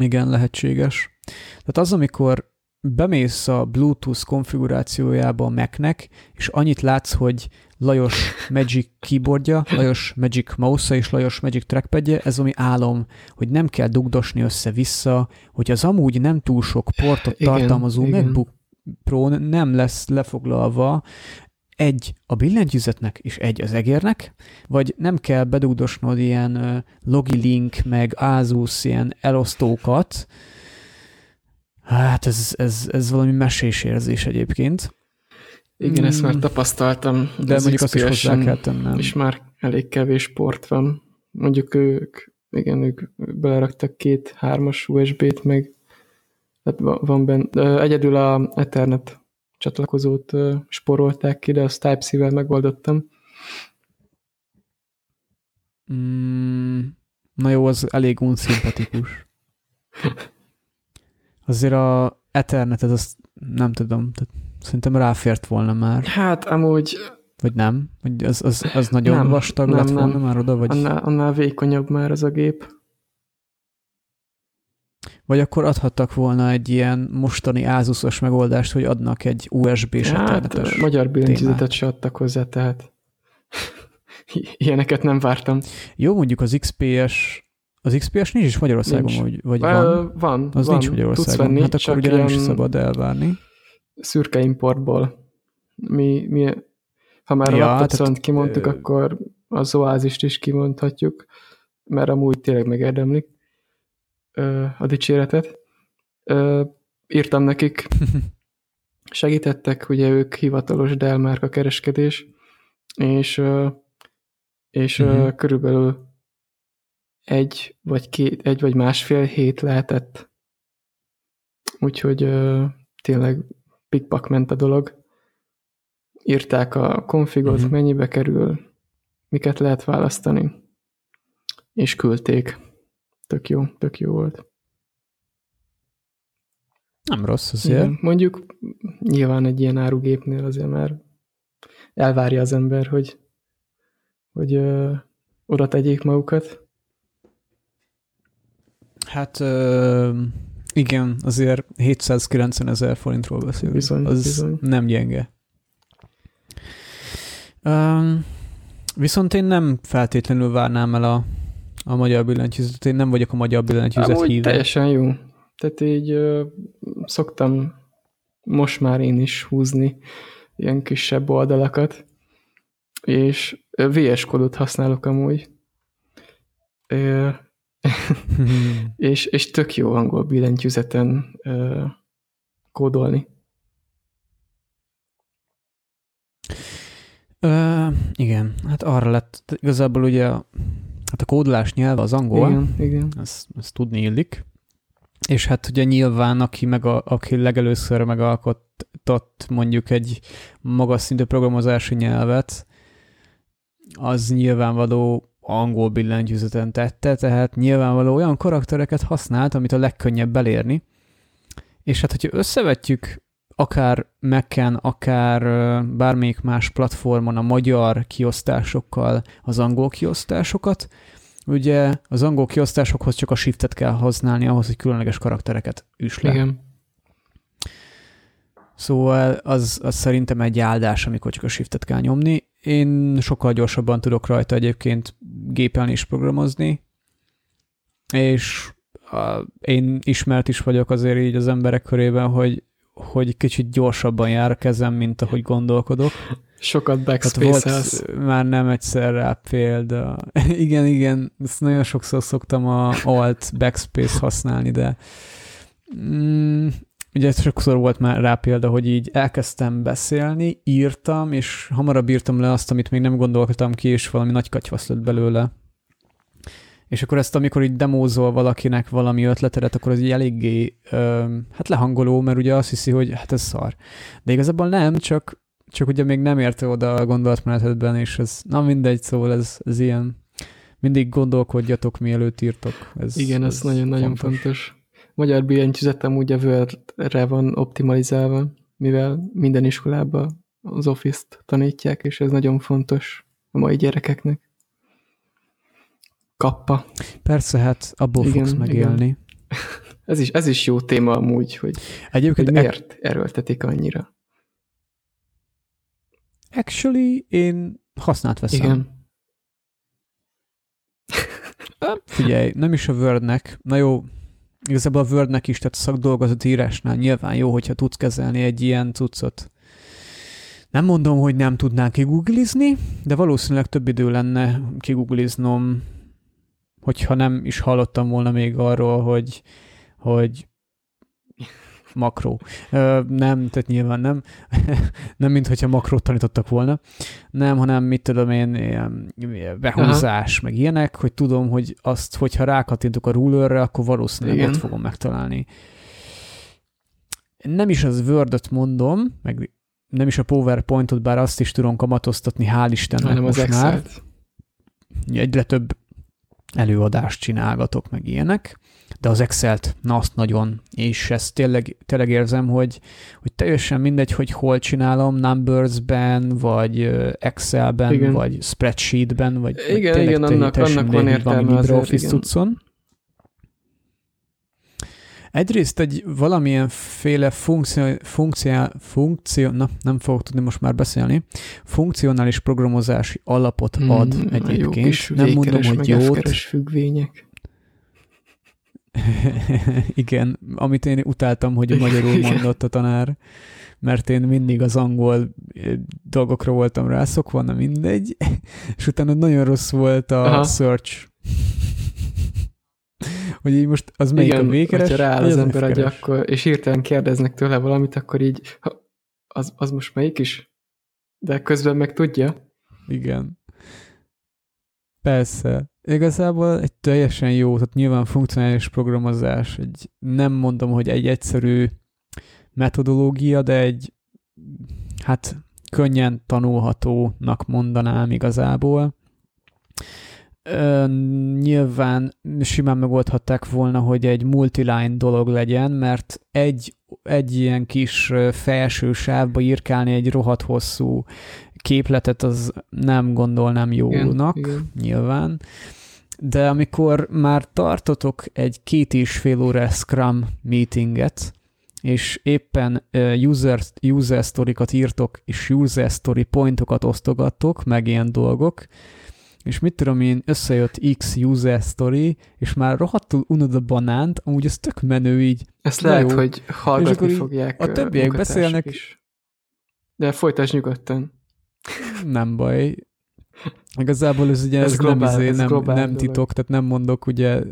Igen, lehetséges. Tehát az, amikor bemész a Bluetooth konfigurációjába a Mac-nek, és annyit látsz, hogy Lajos Magic keyboardja, Lajos Magic mouse és Lajos Magic trackpadje, ez ami álom, hogy nem kell dugdosni össze-vissza, hogy az amúgy nem túl sok portot igen, tartalmazó igen. MacBook Pro nem lesz lefoglalva egy a billentyűzetnek és egy az egérnek, vagy nem kell bedugdosnod ilyen Logilink meg Asus ilyen elosztókat, Hát ez, ez, ez valami mesés érzés egyébként. Igen, hmm. ezt már hmm. tapasztaltam. De az mondjuk azt is hozzá kell tennem. És már elég kevés port van. Mondjuk ők, igen, ők beleraktak két hármas USB-t, meg tehát van benne. Egyedül a Ethernet csatlakozót sporolták ki, de azt Type-C-vel megoldottam. Mm, na jó, az elég unszimpatikus. Azért a Ethernetet azt nem tudom, tehát szerintem ráfért volna már. Hát amúgy... Vagy nem? Vagy az, az, az nagyon nem, vastag nem, lett volna nem. már oda? Vagy... Annál, annál vékonyabb már az a gép. Vagy akkor adhattak volna egy ilyen mostani Asusos megoldást, hogy adnak egy USB-s hát, magyar billentyűzetet se adtak hozzá, tehát ilyeneket nem vártam. Jó, mondjuk az XPS az XPS nincs is Magyarországon, nincs. vagy, vagy van? Van, Az van. nincs Magyarországon. Venni, hát akkor ugye nem is szabad elvárni. Szürke importból. Mi, mi, ha már ja, a laptopszont kimondtuk, ö... akkor az oázist is kimondhatjuk, mert amúgy tényleg megérdemlik a dicséretet. Írtam nekik, segítettek, ugye ők hivatalos Dell márka kereskedés, és, és uh-huh. körülbelül egy vagy, két, egy vagy másfél hét lehetett. Úgyhogy ö, tényleg pikpak ment a dolog. Írták a konfigot, uh-huh. mennyibe kerül, miket lehet választani, és küldték. Tök jó, tök jó volt. Nem rossz azért. Igen, mondjuk nyilván egy ilyen árugépnél azért már elvárja az ember, hogy, hogy ö, oda tegyék magukat. Hát ö, igen, azért 790 ezer forintról beszélünk. Bizony, az bizony. nem gyenge. Um, viszont én nem feltétlenül várnám el a, a magyar billentyűzetet. Én nem vagyok a magyar billentyűzet híve. teljesen jó. Tehát így ö, szoktam most már én is húzni ilyen kisebb oldalakat, és VS kódot használok amúgy. Ö, és, és tök jó angol billentyűzeten uh, kódolni. Uh, igen, hát arra lett, igazából ugye a, hát a kódolás nyelv az angol, igen, igen. Ezt, ezt tudni illik, és hát ugye nyilván, aki, meg a, aki legelőször megalkotott mondjuk egy magas szintű programozási nyelvet, az nyilvánvaló angol billentyűzeten tette, tehát nyilvánvaló olyan karaktereket használt, amit a legkönnyebb elérni. És hát, hogyha összevetjük akár Mac-en, akár bármelyik más platformon a magyar kiosztásokkal az angol kiosztásokat, ugye az angol kiosztásokhoz csak a shiftet kell használni ahhoz, hogy különleges karaktereket üs le. Igen. Szóval az, az szerintem egy áldás, amikor csak a shiftet kell nyomni. Én sokkal gyorsabban tudok rajta egyébként gépelni és programozni, és én ismert is vagyok azért így az emberek körében, hogy, hogy kicsit gyorsabban jár a kezem, mint ahogy gondolkodok. Sokat backspace hát már nem egyszer rá példa. igen, igen, ezt nagyon sokszor szoktam a alt backspace használni, de mm, ugye sokszor volt már rá példa, hogy így elkezdtem beszélni, írtam, és hamarabb írtam le azt, amit még nem gondoltam ki, és valami nagy katyvasz lett belőle. és akkor ezt, amikor így demózol valakinek valami ötletedet, akkor az így eléggé ö, hát lehangoló, mert ugye azt hiszi, hogy hát ez szar. De igazából nem, csak, csak ugye még nem érte oda a gondolatmenetedben, és ez, na mindegy, szóval ez, ez ilyen, mindig gondolkodjatok, mielőtt írtok. Ez, Igen, ez nagyon-nagyon fontos. fontos. Magyar billentyűzet amúgy a Word-re van optimalizálva, mivel minden iskolában az Office-t tanítják, és ez nagyon fontos a mai gyerekeknek kappa. Persze, hát abból igen, fogsz megélni. Igen. ez, is, ez is jó téma amúgy, hogy, Egyébként hogy miért e- erőltetik annyira. Actually, én használt veszem. Igen. Figyelj, nem is a Wordnek, na jó, igazából a Wordnek is, tehát a szakdolgozat írásnál nyilván jó, hogyha tudsz kezelni egy ilyen cuccot. Nem mondom, hogy nem tudnánk kiguglizni, de valószínűleg több idő lenne kigugliznom hogyha nem is hallottam volna még arról, hogy, hogy makró. nem, tehát nyilván nem. nem, mint hogyha makrót tanítottak volna. Nem, hanem mit tudom én, ilyen behúzás, Aha. meg ilyenek, hogy tudom, hogy azt, hogyha rákattintok a rulerre, akkor valószínűleg Igen. ott fogom megtalálni. Nem is az word mondom, meg nem is a PowerPointot, bár azt is tudom kamatoztatni, hál' Istennek hanem most az már. Egyre több előadást csinálgatok, meg ilyenek, de az Excel-t, na azt nagyon, és ezt tényleg, tényleg érzem, hogy, hogy teljesen mindegy, hogy hol csinálom, Numbers-ben, vagy Excel-ben, igen. vagy Spreadsheet-ben, vagy igen, igen, annak, annak van értelme igen. Cuccon. Egyrészt egy valamilyen féle funkció, funkció, funkció, na nem fogok tudni most már beszélni, funkcionális programozási alapot hmm, ad hmm, egyébként. Nem mondom, hogy jót. függvények. Igen, amit én utáltam, hogy magyarul mondott a tanár, mert én mindig az angol eh, dolgokra voltam rászokva, na mindegy, és utána nagyon rossz volt a Aha. search hogy így most az melyik Igen, a vékeres? hogyha rááll az, ember agy, akkor, és hirtelen kérdeznek tőle valamit, akkor így az, az most melyik is? De közben meg tudja. Igen. Persze. Igazából egy teljesen jó, tehát nyilván funkcionális programozás, egy, nem mondom, hogy egy egyszerű metodológia, de egy hát könnyen tanulhatónak mondanám igazából. Nyilván simán megoldhatták volna, hogy egy multiline dolog legyen, mert egy, egy ilyen kis felső sávba írkálni egy rohadt hosszú képletet, az nem gondolnám jónak, igen, igen. nyilván. De amikor már tartotok egy két és fél óra Scrum meetinget, és éppen user, user story-kat írtok, és user story pointokat osztogattok, meg ilyen dolgok, és mit tudom én, összejött X user story, és már rohadtul unod a banánt, amúgy ez tök menő így. Ezt lehet, jó. hogy hallgatni fogják A többiek beszélnek. Is. De folytasd nyugodtan. Nem baj. Igazából ez ugye ez, ez globál, nem, izé, ez nem, nem titok, tehát nem mondok ugye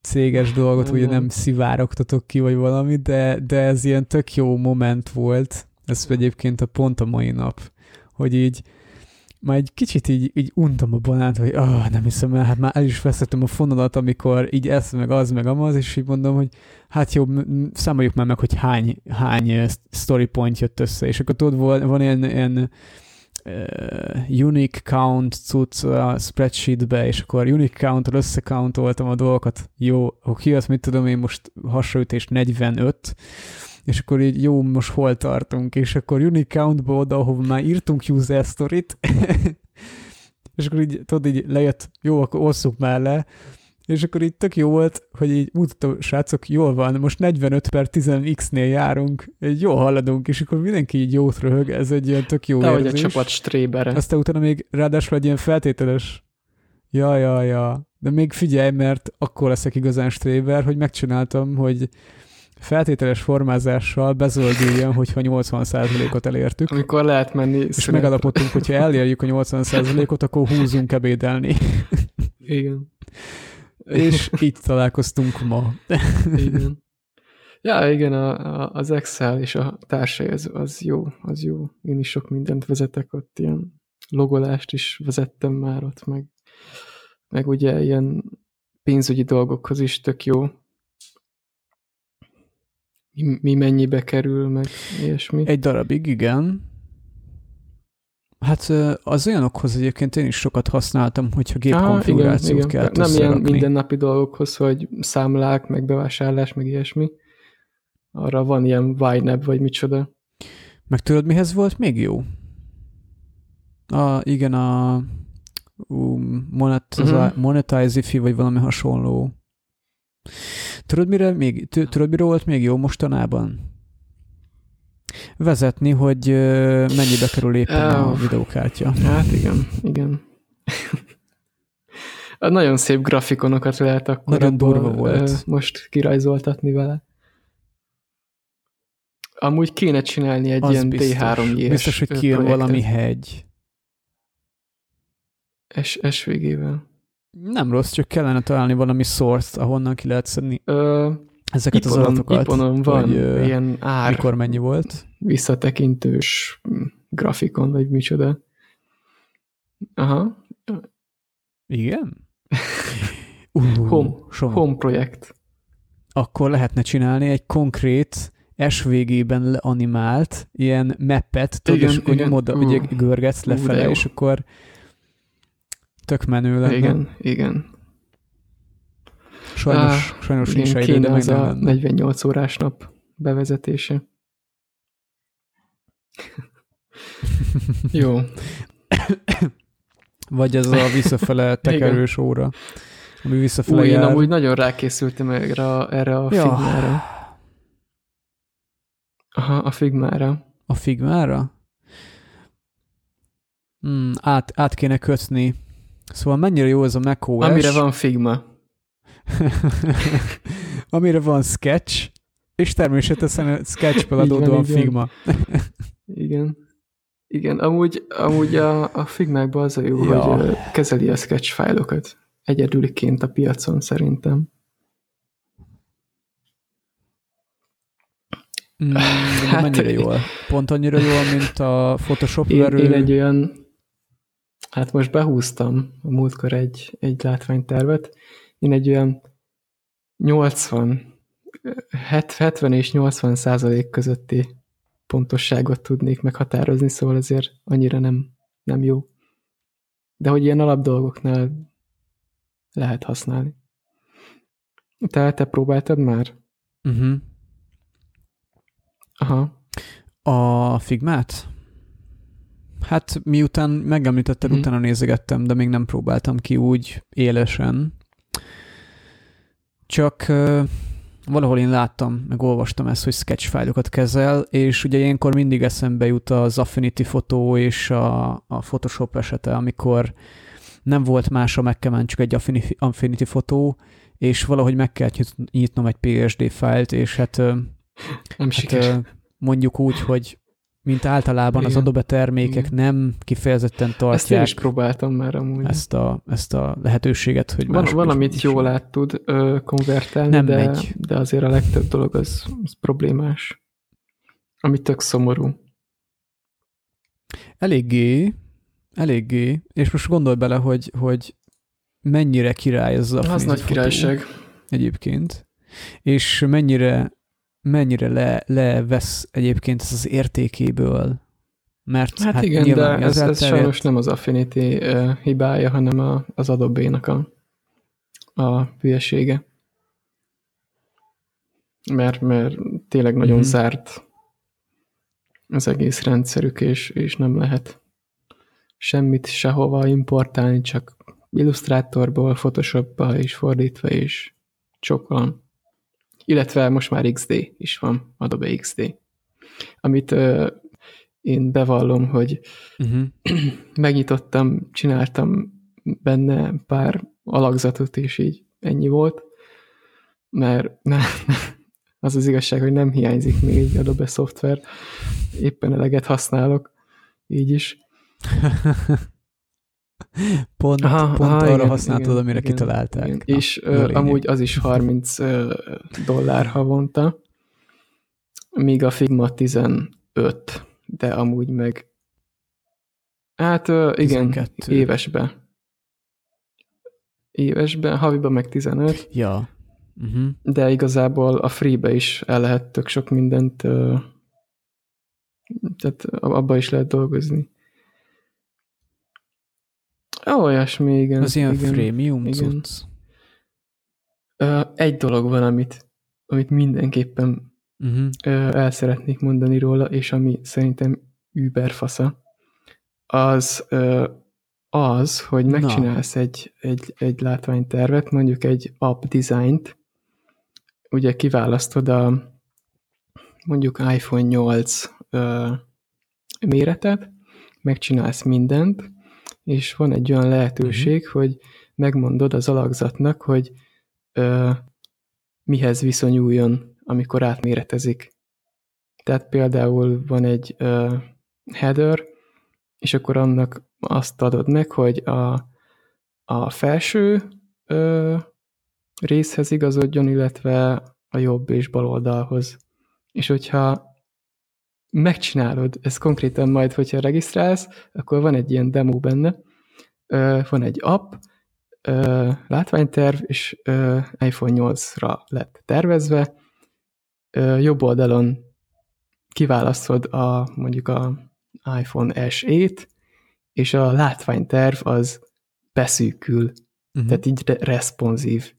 céges dolgot, nem, ugye nem. nem szivárogtatok ki, vagy valami, de, de ez ilyen tök jó moment volt. Ez egyébként a pont a mai nap, hogy így már egy kicsit így, így untam a banát, hogy oh, nem hiszem el, hát már el is veszettem a fonalat, amikor így ez, meg az, meg amaz, és így mondom, hogy hát jó, számoljuk már meg, hogy hány, hány story point jött össze, és akkor tudod, van, van ilyen, ilyen unique count cucc a spreadsheetbe, és akkor unique count-ral összecountoltam a dolgokat, jó, akkor ki az, mit tudom én most hasonlítés 45, és akkor így jó, most hol tartunk, és akkor unique countba oda, ahova már írtunk user story-t, és akkor így, tudod, így lejött, jó, akkor osszuk már le, és akkor így tök jó volt, hogy így mutattam, srácok, jól van, most 45 per 10x-nél járunk, egy jó haladunk, és akkor mindenki így jót röhög, ez egy ilyen tök jó De érzés. hogy a csapat strébere. Aztán utána még ráadásul egy ilyen feltételes, ja, ja, ja, de még figyelj, mert akkor leszek igazán stréber, hogy megcsináltam, hogy feltételes formázással bezöldüljön, hogyha 80%-ot elértük. Amikor lehet menni. És szünet. megalapodtunk, hogyha elérjük a 80%-ot, akkor húzunk ebédelni. Igen. És így találkoztunk ma. Igen. Ja, igen, a, a, az Excel és a társai, az, az jó, az jó. Én is sok mindent vezetek ott, ilyen logolást is vezettem már ott, meg meg ugye ilyen pénzügyi dolgokhoz is tök jó. Mi, mi mennyibe kerül, meg ilyesmi. Egy darabig, igen. Hát az olyanokhoz egyébként én is sokat használtam, hogyha gépkonfigurációt kell Nem ilyen mindennapi dolgokhoz, hogy számlák, meg bevásárlás, meg ilyesmi. Arra van ilyen YNAB, vagy micsoda. Meg tudod, mihez volt még jó? A, igen, a um, uh-huh. mhm. Monetize Ifi, vagy valami hasonló. Tudod, mire még, tudod, mire volt még jó mostanában? vezetni, hogy mennyibe kerül éppen uh, a videókártya. Hát igen, igen. Nagyon szép grafikonokat lehet akkor Nagyon durva volt. most kirajzoltatni vele. Amúgy kéne csinálni egy Az ilyen biztos. D3 Biztos, hogy kijön valami hegy. S SVG-vel. Nem rossz, csak kellene találni valami source ahonnan ki lehet szedni. Ö, ezeket Iponon, az adatokat. Iponon van hogy, ilyen ár. Mikor mennyi volt? Visszatekintős grafikon, vagy micsoda. Aha. Igen? Uh, home, home projekt. Akkor lehetne csinálni egy konkrét SVG-ben leanimált ilyen mappet, tudod, igen, és akkor igen. nyomod, uh, ugye görgetsz lefele, uh, és akkor tök menő lenne. Igen, igen. Sajnos, uh, sajnos igen, nincs idő, de meg a 48 órás nap bevezetése. Jó. Vagy ez a visszafele tekerős óra, ami visszafele Új, jár. én amúgy nagyon rákészültem erre, erre a ja. figmára. Aha, a figmára. A figmára? Hmm, át, át kéne kötni. Szóval mennyire jó ez a macOS. Amire van figma. Amire van sketch, és természetesen sketchből adódóan Figma. igen. Igen, amúgy, amúgy a, a Figmákban az a jó, ja. hogy kezeli a sketch fájlokat egyedüliként a piacon szerintem. Mm, hát, mennyire jól? Pont annyira jól, mint a Photoshop én, verő? Én egy olyan, hát most behúztam a múltkor egy, egy látványtervet, én egy olyan 80, 70 és 80 százalék közötti pontosságot tudnék meghatározni, szóval azért annyira nem, nem jó. De hogy ilyen alap dolgoknál lehet használni. Te, te próbáltad már? Uh-huh. Aha. A Figmát? Hát miután megemlítetted, uh-huh. utána nézegettem, de még nem próbáltam ki úgy élesen. Csak valahol én láttam, meg olvastam ezt, hogy sketch fájlokat kezel, és ugye ilyenkor mindig eszembe jut az Affinity fotó és a, a Photoshop esete, amikor nem volt más a mac csak egy Affinity, Affinity fotó, és valahogy meg kell nyitnom egy PSD fájlt, és hát, nem hát mondjuk úgy, hogy mint általában Igen. az Adobe termékek Igen. nem kifejezetten tartják. Ezt én is próbáltam már amúgy. Ezt a, ezt a lehetőséget, hogy Van, van amit jól át tud ö, konvertálni, nem de, megy. de azért a legtöbb dolog az, az problémás. Ami tök szomorú. Eléggé, eléggé, és most gondolj bele, hogy, hogy mennyire király ez a Az nagy királyság. Egyébként. És mennyire mennyire le, levesz egyébként ez az értékéből. Mert hát, hát igen, de ez, ez sajnos nem az Affinity uh, hibája, hanem a, az Adobe-nak a, a hülyesége. Mert, mert tényleg nagyon mm-hmm. zárt az egész rendszerük, és, és nem lehet semmit sehova importálni, csak Illustratorból, Photoshopba és fordítva, és csokolom illetve most már XD is van, Adobe XD, amit uh, én bevallom, hogy uh-huh. megnyitottam, csináltam benne pár alakzatot, és így ennyi volt, mert ne, az az igazság, hogy nem hiányzik még egy Adobe szoftver, éppen eleget használok, így is. Pont, aha, pont aha, arra igen, használtad, igen, amire igen, kitalálták. Igen. Na, és uh, amúgy az is 30 uh, dollár havonta, míg a Figma 15, de amúgy meg hát uh, igen, 12. évesbe. évesben, haviban meg 15, Ja. Uh-huh. de igazából a free-be is el lehet tök sok mindent, ö, tehát abba is lehet dolgozni. Ó, Olyasmi, igen. Az ilyen igen. freemium igen. cucc. Ö, Egy dolog van, amit, amit mindenképpen Uh-huh. ö, el szeretnék mondani róla, és ami szerintem überfasza, az ö, az, hogy Na. megcsinálsz egy, egy, egy látványtervet, mondjuk egy app designt, ugye kiválasztod a mondjuk iPhone 8 ö, méretet, megcsinálsz mindent, és van egy olyan lehetőség, hogy megmondod az alakzatnak, hogy ö, mihez viszonyuljon, amikor átméretezik. Tehát például van egy ö, header, és akkor annak azt adod meg, hogy a, a felső ö, részhez igazodjon, illetve a jobb és bal oldalhoz. És hogyha megcsinálod, ez konkrétan majd, hogyha regisztrálsz, akkor van egy ilyen demo benne, van egy app, látványterv, és iPhone 8-ra lett tervezve, jobb oldalon kiválasztod a, mondjuk a iPhone SE-t, és a látványterv az beszűkül, Uh-huh. tehát így re- responsív.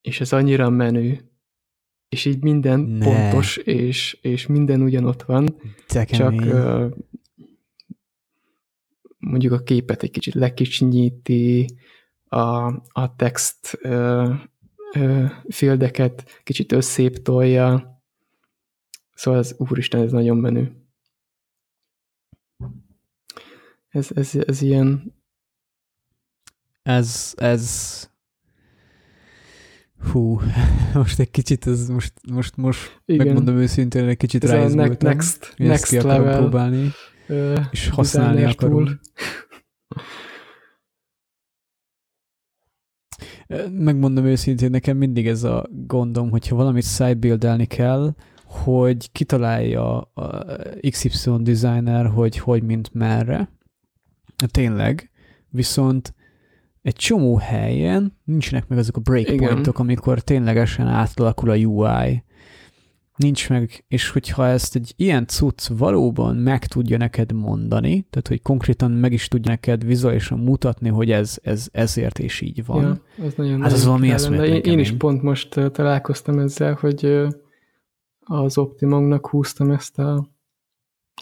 És ez annyira menő. És így minden Ne. pontos, és, és minden ugyanott van, Te csak ö, mondjuk a képet egy kicsit lekicsinyíti, a, a text ö, ö, fieldeket kicsit összép tolja. Szóval ez, úristen, ez nagyon menő. Ez, ez, ez ilyen, Ez, ez... Hú, most egy kicsit, ez most, most, most igen, megmondom őszintén, egy kicsit ez a ne- ráizgultam. next, next ki akarom level próbálni, ö, és használni akarom. tool. Megmondom őszintén, nekem mindig ez a gondom, hogyha valamit sidebuildelni kell, hogy kitalálja a XY designer, hogy hogy mint merre. Tényleg. Viszont egy csomó helyen nincsenek meg azok a breakpointok, amikor ténylegesen átalakul a UI. Nincs meg, és hogyha ezt egy ilyen cucc valóban meg tudja neked mondani, tehát hogy konkrétan meg is tudja neked vizuálisan mutatni, hogy ez, ez ezért és így van. Ja, az nagyon Hát az valami én, én is pont most találkoztam ezzel, hogy az Optimumnak húztam ezt a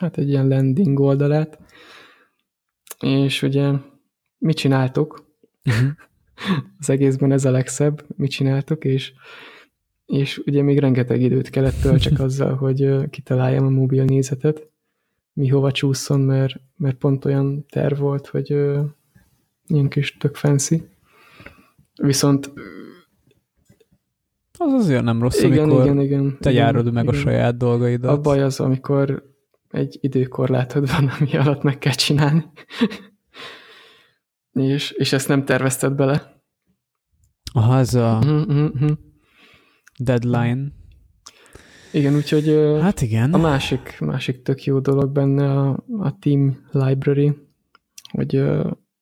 hát egy ilyen landing oldalát, és ugye mit csináltuk? Az egészben ez a legszebb, mit csináltuk, és, és ugye még rengeteg időt kellett töltsek azzal, hogy kitaláljam a mobil nézetet, mi hova csúszom, mert, mert pont olyan terv volt, hogy ö, ilyen kis tök fancy. Viszont Az azért nem rossz, igen, amikor igen, igen. te igen, járod meg igen. a saját dolgaidat. A baj az, amikor egy időkorlátod van, ami alatt meg kell csinálni. És, és ezt nem tervezted bele. Aha, ez a Mhm, mhm, mhm. deadline. Igen, úgyhogy Hát igen. a másik, másik tök jó dolog benne a, a Team Library, hogy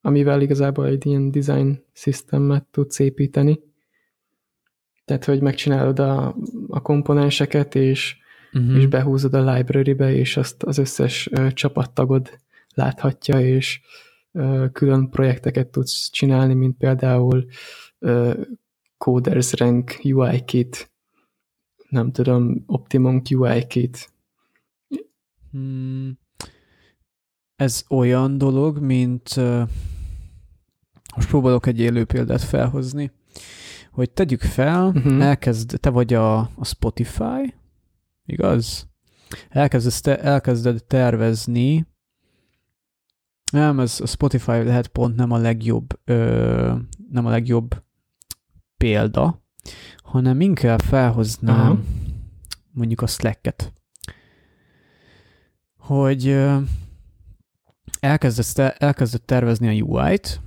amivel igazából egy ilyen design systemet tudsz építeni. Tehát, hogy megcsinálod a, a komponenseket, és uh-huh. és behúzod a library-be, és azt az összes ö, csapattagod láthatja, és külön projekteket tudsz csinálni, mint például Coders Rank UI Kit, nem tudom, Optimum UI Kit. Hmm. Ez olyan dolog, mint most próbálok egy élő példát felhozni, hogy tegyük fel, Mhm. elkezd, te vagy a, a Spotify, igaz? Elkezdesz te, elkezded tervezni, nem, ez a Spotify lehet pont nem a legjobb, ö, nem a legjobb példa, hanem inkább felhoznám Aha. mondjuk a Slack-et. Hogy ö, elkezdesz, te, elkezded tervezni a UI-t,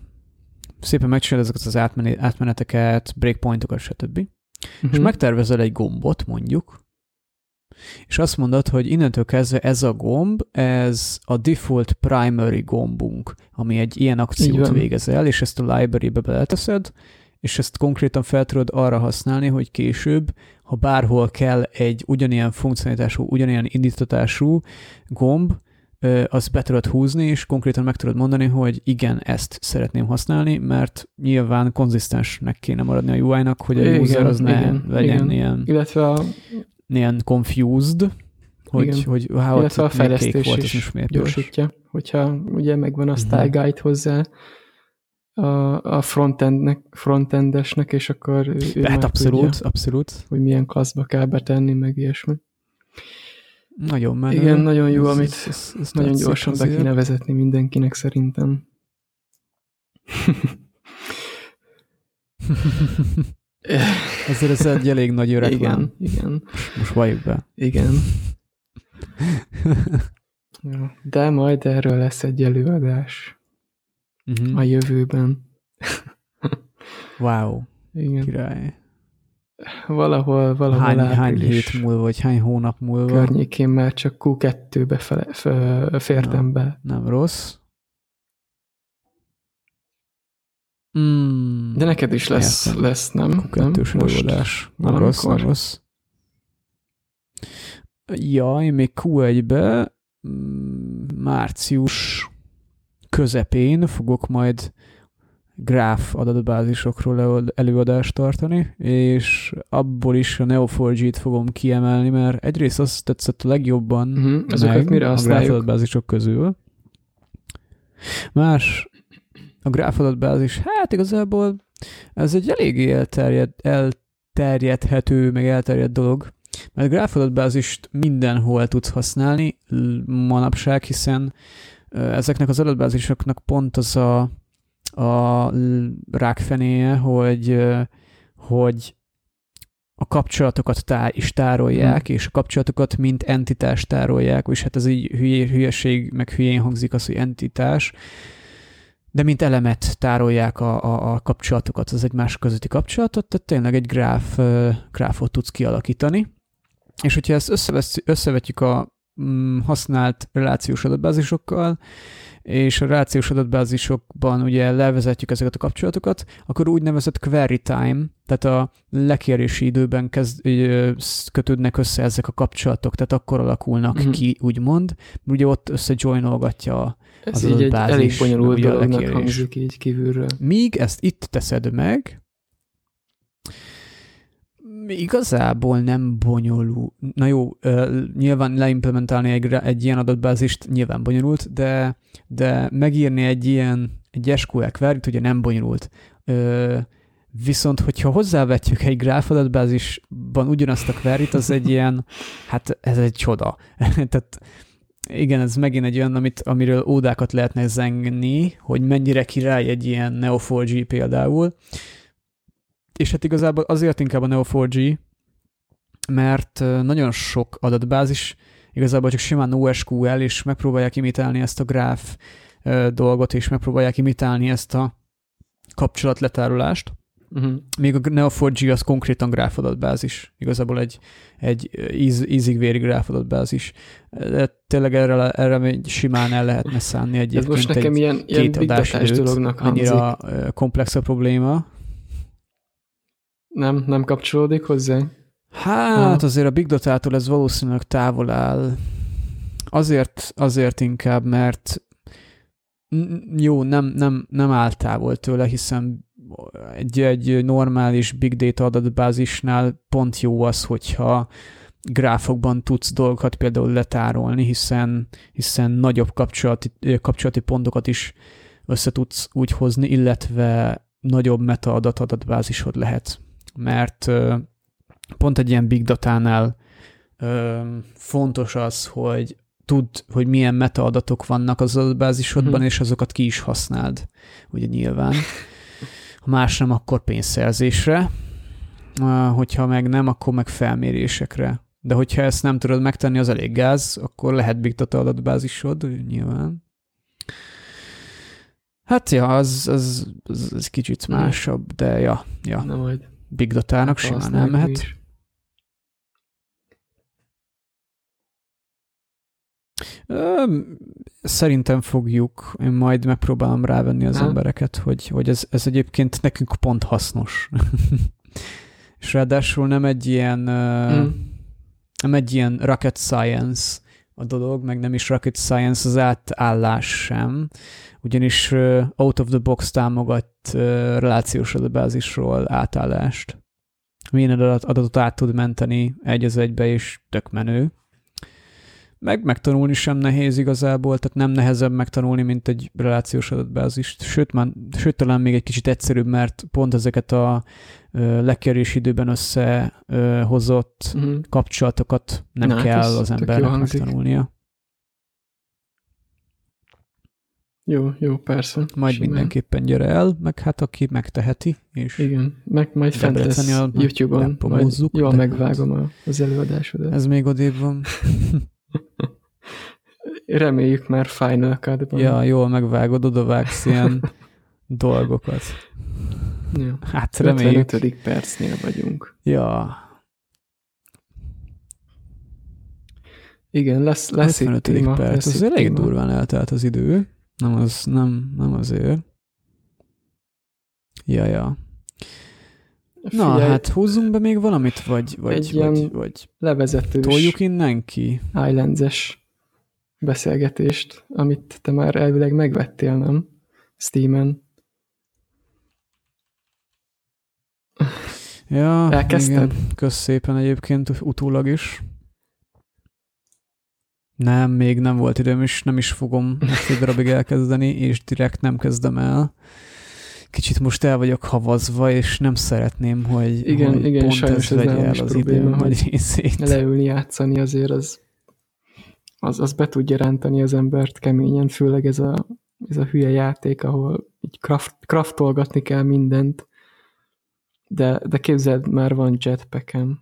szépen megcsinálod ezeket az átmeneteket, breakpointokat, stb. Uh-huh. És megtervezel egy gombot mondjuk, és azt mondod, hogy innentől kezdve ez a gomb, ez a default primary gombunk, ami egy ilyen akciót végez el, és ezt a library-be beleteszed, és ezt konkrétan fel tudod arra használni, hogy később, ha bárhol kell egy ugyanilyen funkcionalitású, ugyanilyen indítatású gomb, azt be tudod húzni, és konkrétan meg tudod mondani, hogy igen, ezt szeretném használni, mert nyilván konzisztensnek kéne maradni a UI-nak, hogy a igen, user az ne igen, legyen igen. ilyen, Illetve a... ilyen confused, hogy, igen. hogy Illetve a fejlesztés volt, is, is gyorsítja, hogyha ugye megvan a mhm. style guide hozzá, a, a frontendnek, frontendesnek, és akkor ő hát abszolút, tudja, abszolút. hogy milyen klasszba kell betenni, meg ilyesmi. Nagyon menő. Igen, nagyon jó, ez, amit ez, ez, ez nagyon gyorsan be kéne vezetni mindenkinek szerintem. Ezért ez egy elég nagy öreg igen, van. Igen, Most valljuk be. Igen. De majd erről lesz egy előadás uh-huh. a jövőben. wow. Igen. Király. Valahol, valahol hány, hány hét múlva, vagy hány hónap múlva? Környékén már csak Q2-be fele, fe, fértem Na, be. Nem rossz. Mm, De neked is lesz, értem. lesz nem? Q2-s előadás. Nem rossz, nem rossz. Ja, én még Q1-be mm, március közepén fogok majd gráf adatbázisokról előadást tartani, és abból is a Neo4j-t fogom kiemelni, mert egyrészt azt tetszett a legjobban uh-huh. meg mire a gráf adatbázisok közül. Más, a adatbázis, hát igazából ez egy eléggé elterjed, elterjedhető, meg elterjedt dolog, mert gráf adatbázist mindenhol tudsz használni manapság, hiszen ezeknek az adatbázisoknak pont az a a rákfenéje, hogy, hogy a kapcsolatokat tá- is tárolják, hmm. és a kapcsolatokat mint entitás tárolják, és hát ez így hülye, hülyeség, meg hülyén hangzik az, hogy entitás, de mint elemet tárolják a, a, a kapcsolatokat, az egymás közötti kapcsolatot, tehát tényleg egy gráf, gráfot tudsz kialakítani. És hogyha ezt összevetjük a használt relációs adatbázisokkal, és a rációs adatbázisokban ugye levezetjük ezeket a kapcsolatokat, akkor úgynevezett query time, tehát a lekérési időben kezd, kötődnek össze ezek a kapcsolatok, tehát akkor alakulnak uh-huh. ki, úgymond. Ugye ott összejoinolgatja Ez az így egy elég bonyolult dolognak hangzik így kívülről. Míg ezt itt teszed meg, igazából nem bonyolult. Na jó, nyilván leimplementálni egy, egy ilyen adatbázist nyilván bonyolult, de, de megírni egy ilyen egy SQL query ugye nem bonyolult. Viszont, hogyha hozzávetjük egy gráf adatbázisban ugyanazt a query az egy ilyen, hát ez egy csoda. Tehát igen, ez megint egy olyan, amit, amiről ódákat lehetne zengni, hogy mennyire király egy ilyen Neo4j például, és hát igazából azért inkább a Neo4j, mert nagyon sok adatbázis igazából csak simán NoSQL, és megpróbálják imitálni ezt a gráf dolgot, és megpróbálják imitálni ezt a kapcsolatletárolást. Uh-huh. Még a Neo4j az konkrétan gráfadatbázis. Igazából egy, egy ízig-vérig gráfadatbázis. De tényleg erre, erre még simán el lehetne szánni egy Ez most nekem egy ilyen, két ilyen adás dolognak Annyira komplex a probléma, nem, nem kapcsolódik hozzá? Hát azért a Big Data-tól ez valószínűleg távol áll. Azért, azért inkább, mert jó, nem, nem, nem áll távol tőle, hiszen egy, egy normális Big Data adatbázisnál pont jó az, hogyha gráfokban tudsz dolgokat például letárolni, hiszen, hiszen nagyobb kapcsolati, kapcsolati pontokat is össze tudsz úgy hozni, illetve nagyobb metaadat adatbázisod lehet mert pont egy ilyen big datánál fontos az, hogy tud, hogy milyen metaadatok vannak az adatbázisodban, mm-hmm. és azokat ki is használd, ugye nyilván. Ha más nem, akkor pénzszerzésre, hogyha meg nem, akkor meg felmérésekre. De hogyha ezt nem tudod megtenni, az elég gáz, akkor lehet big data adatbázisod, nyilván. Hát ja, az, az, az, az kicsit másabb, de ja, ja. Na majd. Big Data-nak hát simán elmehet. Is. Szerintem fogjuk, én majd megpróbálom rávenni az ha. embereket, hogy, hogy ez, ez egyébként nekünk pont hasznos. És ráadásul nem egy ilyen, mm. nem egy ilyen rocket science a dolog, meg nem is rocket science az átállás sem, ugyanis uh, out of the box támogat uh, relációs adatbázisról átállást. Milyen adat, adatot át tud menteni egy az egybe, és tök menő. Meg megtanulni sem nehéz igazából, tehát nem nehezebb megtanulni, mint egy relációs adatbázist. Sőt, már, sőt talán még egy kicsit egyszerűbb, mert pont ezeket a ö, lekerés időben összehozott Mhm. kapcsolatokat nem Na, hát kell az embernek megtanulnia. Jó, jó, persze. Majd Simán. mindenképpen gyere el, meg hát aki megteheti, és Igen, meg majd fent lesz YouTube-on, majd jól megvágom a, az előadásodat. ez még odébb van. Reméljük már Final Cut-ban. Ja, jól megvágod, odavágsz ilyen dolgokat. ja. Hát reméljük. 55. percnél vagyunk. Ja, Igen, lesz, lesz itt 55. téma. perc, lesz az itt elég téma. durván eltelt az idő. Nem az, nem, nem azért. Ja, ja. Na, Figyelj, hát húzzunk be még valamit, vagy, vagy, Egy vagy, vagy levezetős toljuk innen ki? Islands-es beszélgetést, amit te már elvileg megvettél, nem? Steamen. Ja, Elkezdted? igen. Kösz szépen egyébként utólag is. Nem, még nem volt időm, és nem is fogom most egy darabig elkezdeni, és direkt nem kezdem el. Kicsit most el vagyok havazva, és nem szeretném, hogy, Igen, hogy igen, pont sajnos ez vegye el az probléma, időm nagy részét. Leülni játszani azért az, az, az be tudja rántani az embert keményen, főleg ez a, ez a hülye játék, ahol így craft, craftolgatni kell mindent. De, de képzeld, már van jetpackem.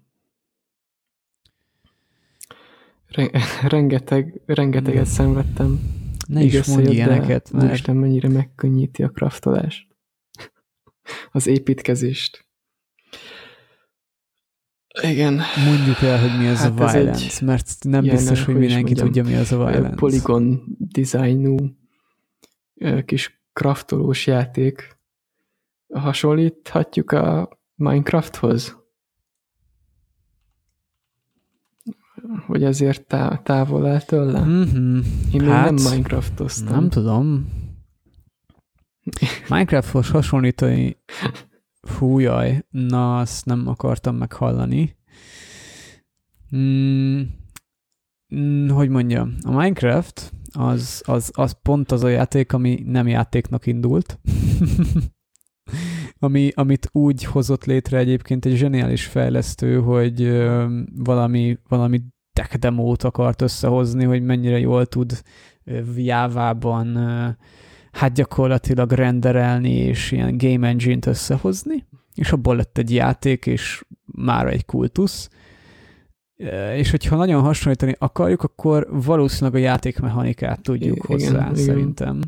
Re- rengeteg, rengeteget szenvedtem. Ne is mondj ilyeneket, mert Isten mennyire megkönnyíti a craftolást. Az építkezést. Igen, mondjuk el, hogy mi ez Hát a egy violence, mert nem ilyen, biztos, hogy mindenki mondjam, tudja, mi az a violence. poligon dizájnú ö, kis craftolós játék. Hasonlíthatjuk a Minecrafthoz? Hogy ezért tá- távol áll tőle? Mhm. Én még hát, nem Minecraftoztam. Nem tudom. Minecrafthoz hasonlítani, fú, jaj, na, azt nem akartam meghallani. Mm, hogy mondjam, a Minecraft az, az, az pont az a játék, ami nem játéknak indult. ami, amit úgy hozott létre egyébként egy zseniális fejlesztő, hogy valami, valami tech demót akart összehozni, hogy mennyire jól tud ö, hát gyakorlatilag renderelni és ilyen game engine-t összehozni, és abból lett egy játék, és már egy kultusz. És hogyha nagyon hasonlítani akarjuk, akkor valószínűleg a játékmechanikát tudjuk Igen, hozzá, igen. szerintem.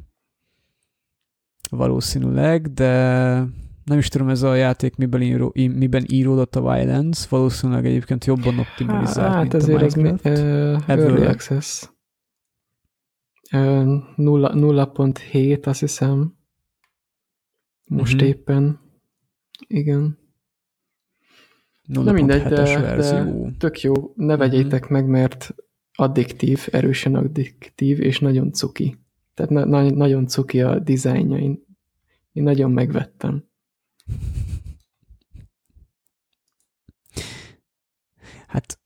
Valószínűleg, de nem is tudom, ez a játék miben, író, miben íródott a Violence, valószínűleg egyébként jobban optimalizált, Hát mint azért a ez mi, Minecraft. uh, Early. Access. Ö, nulla- 0.7 azt hiszem. Most Mhm. éppen. Igen. Na mindegy, 0.7-es de, de tök jó, ne vegyétek meg, mert addiktív, erősen addiktív, és nagyon cuki. Tehát na, na, nagyon cuki a dizájnja. Én, én nagyon megvettem. Hát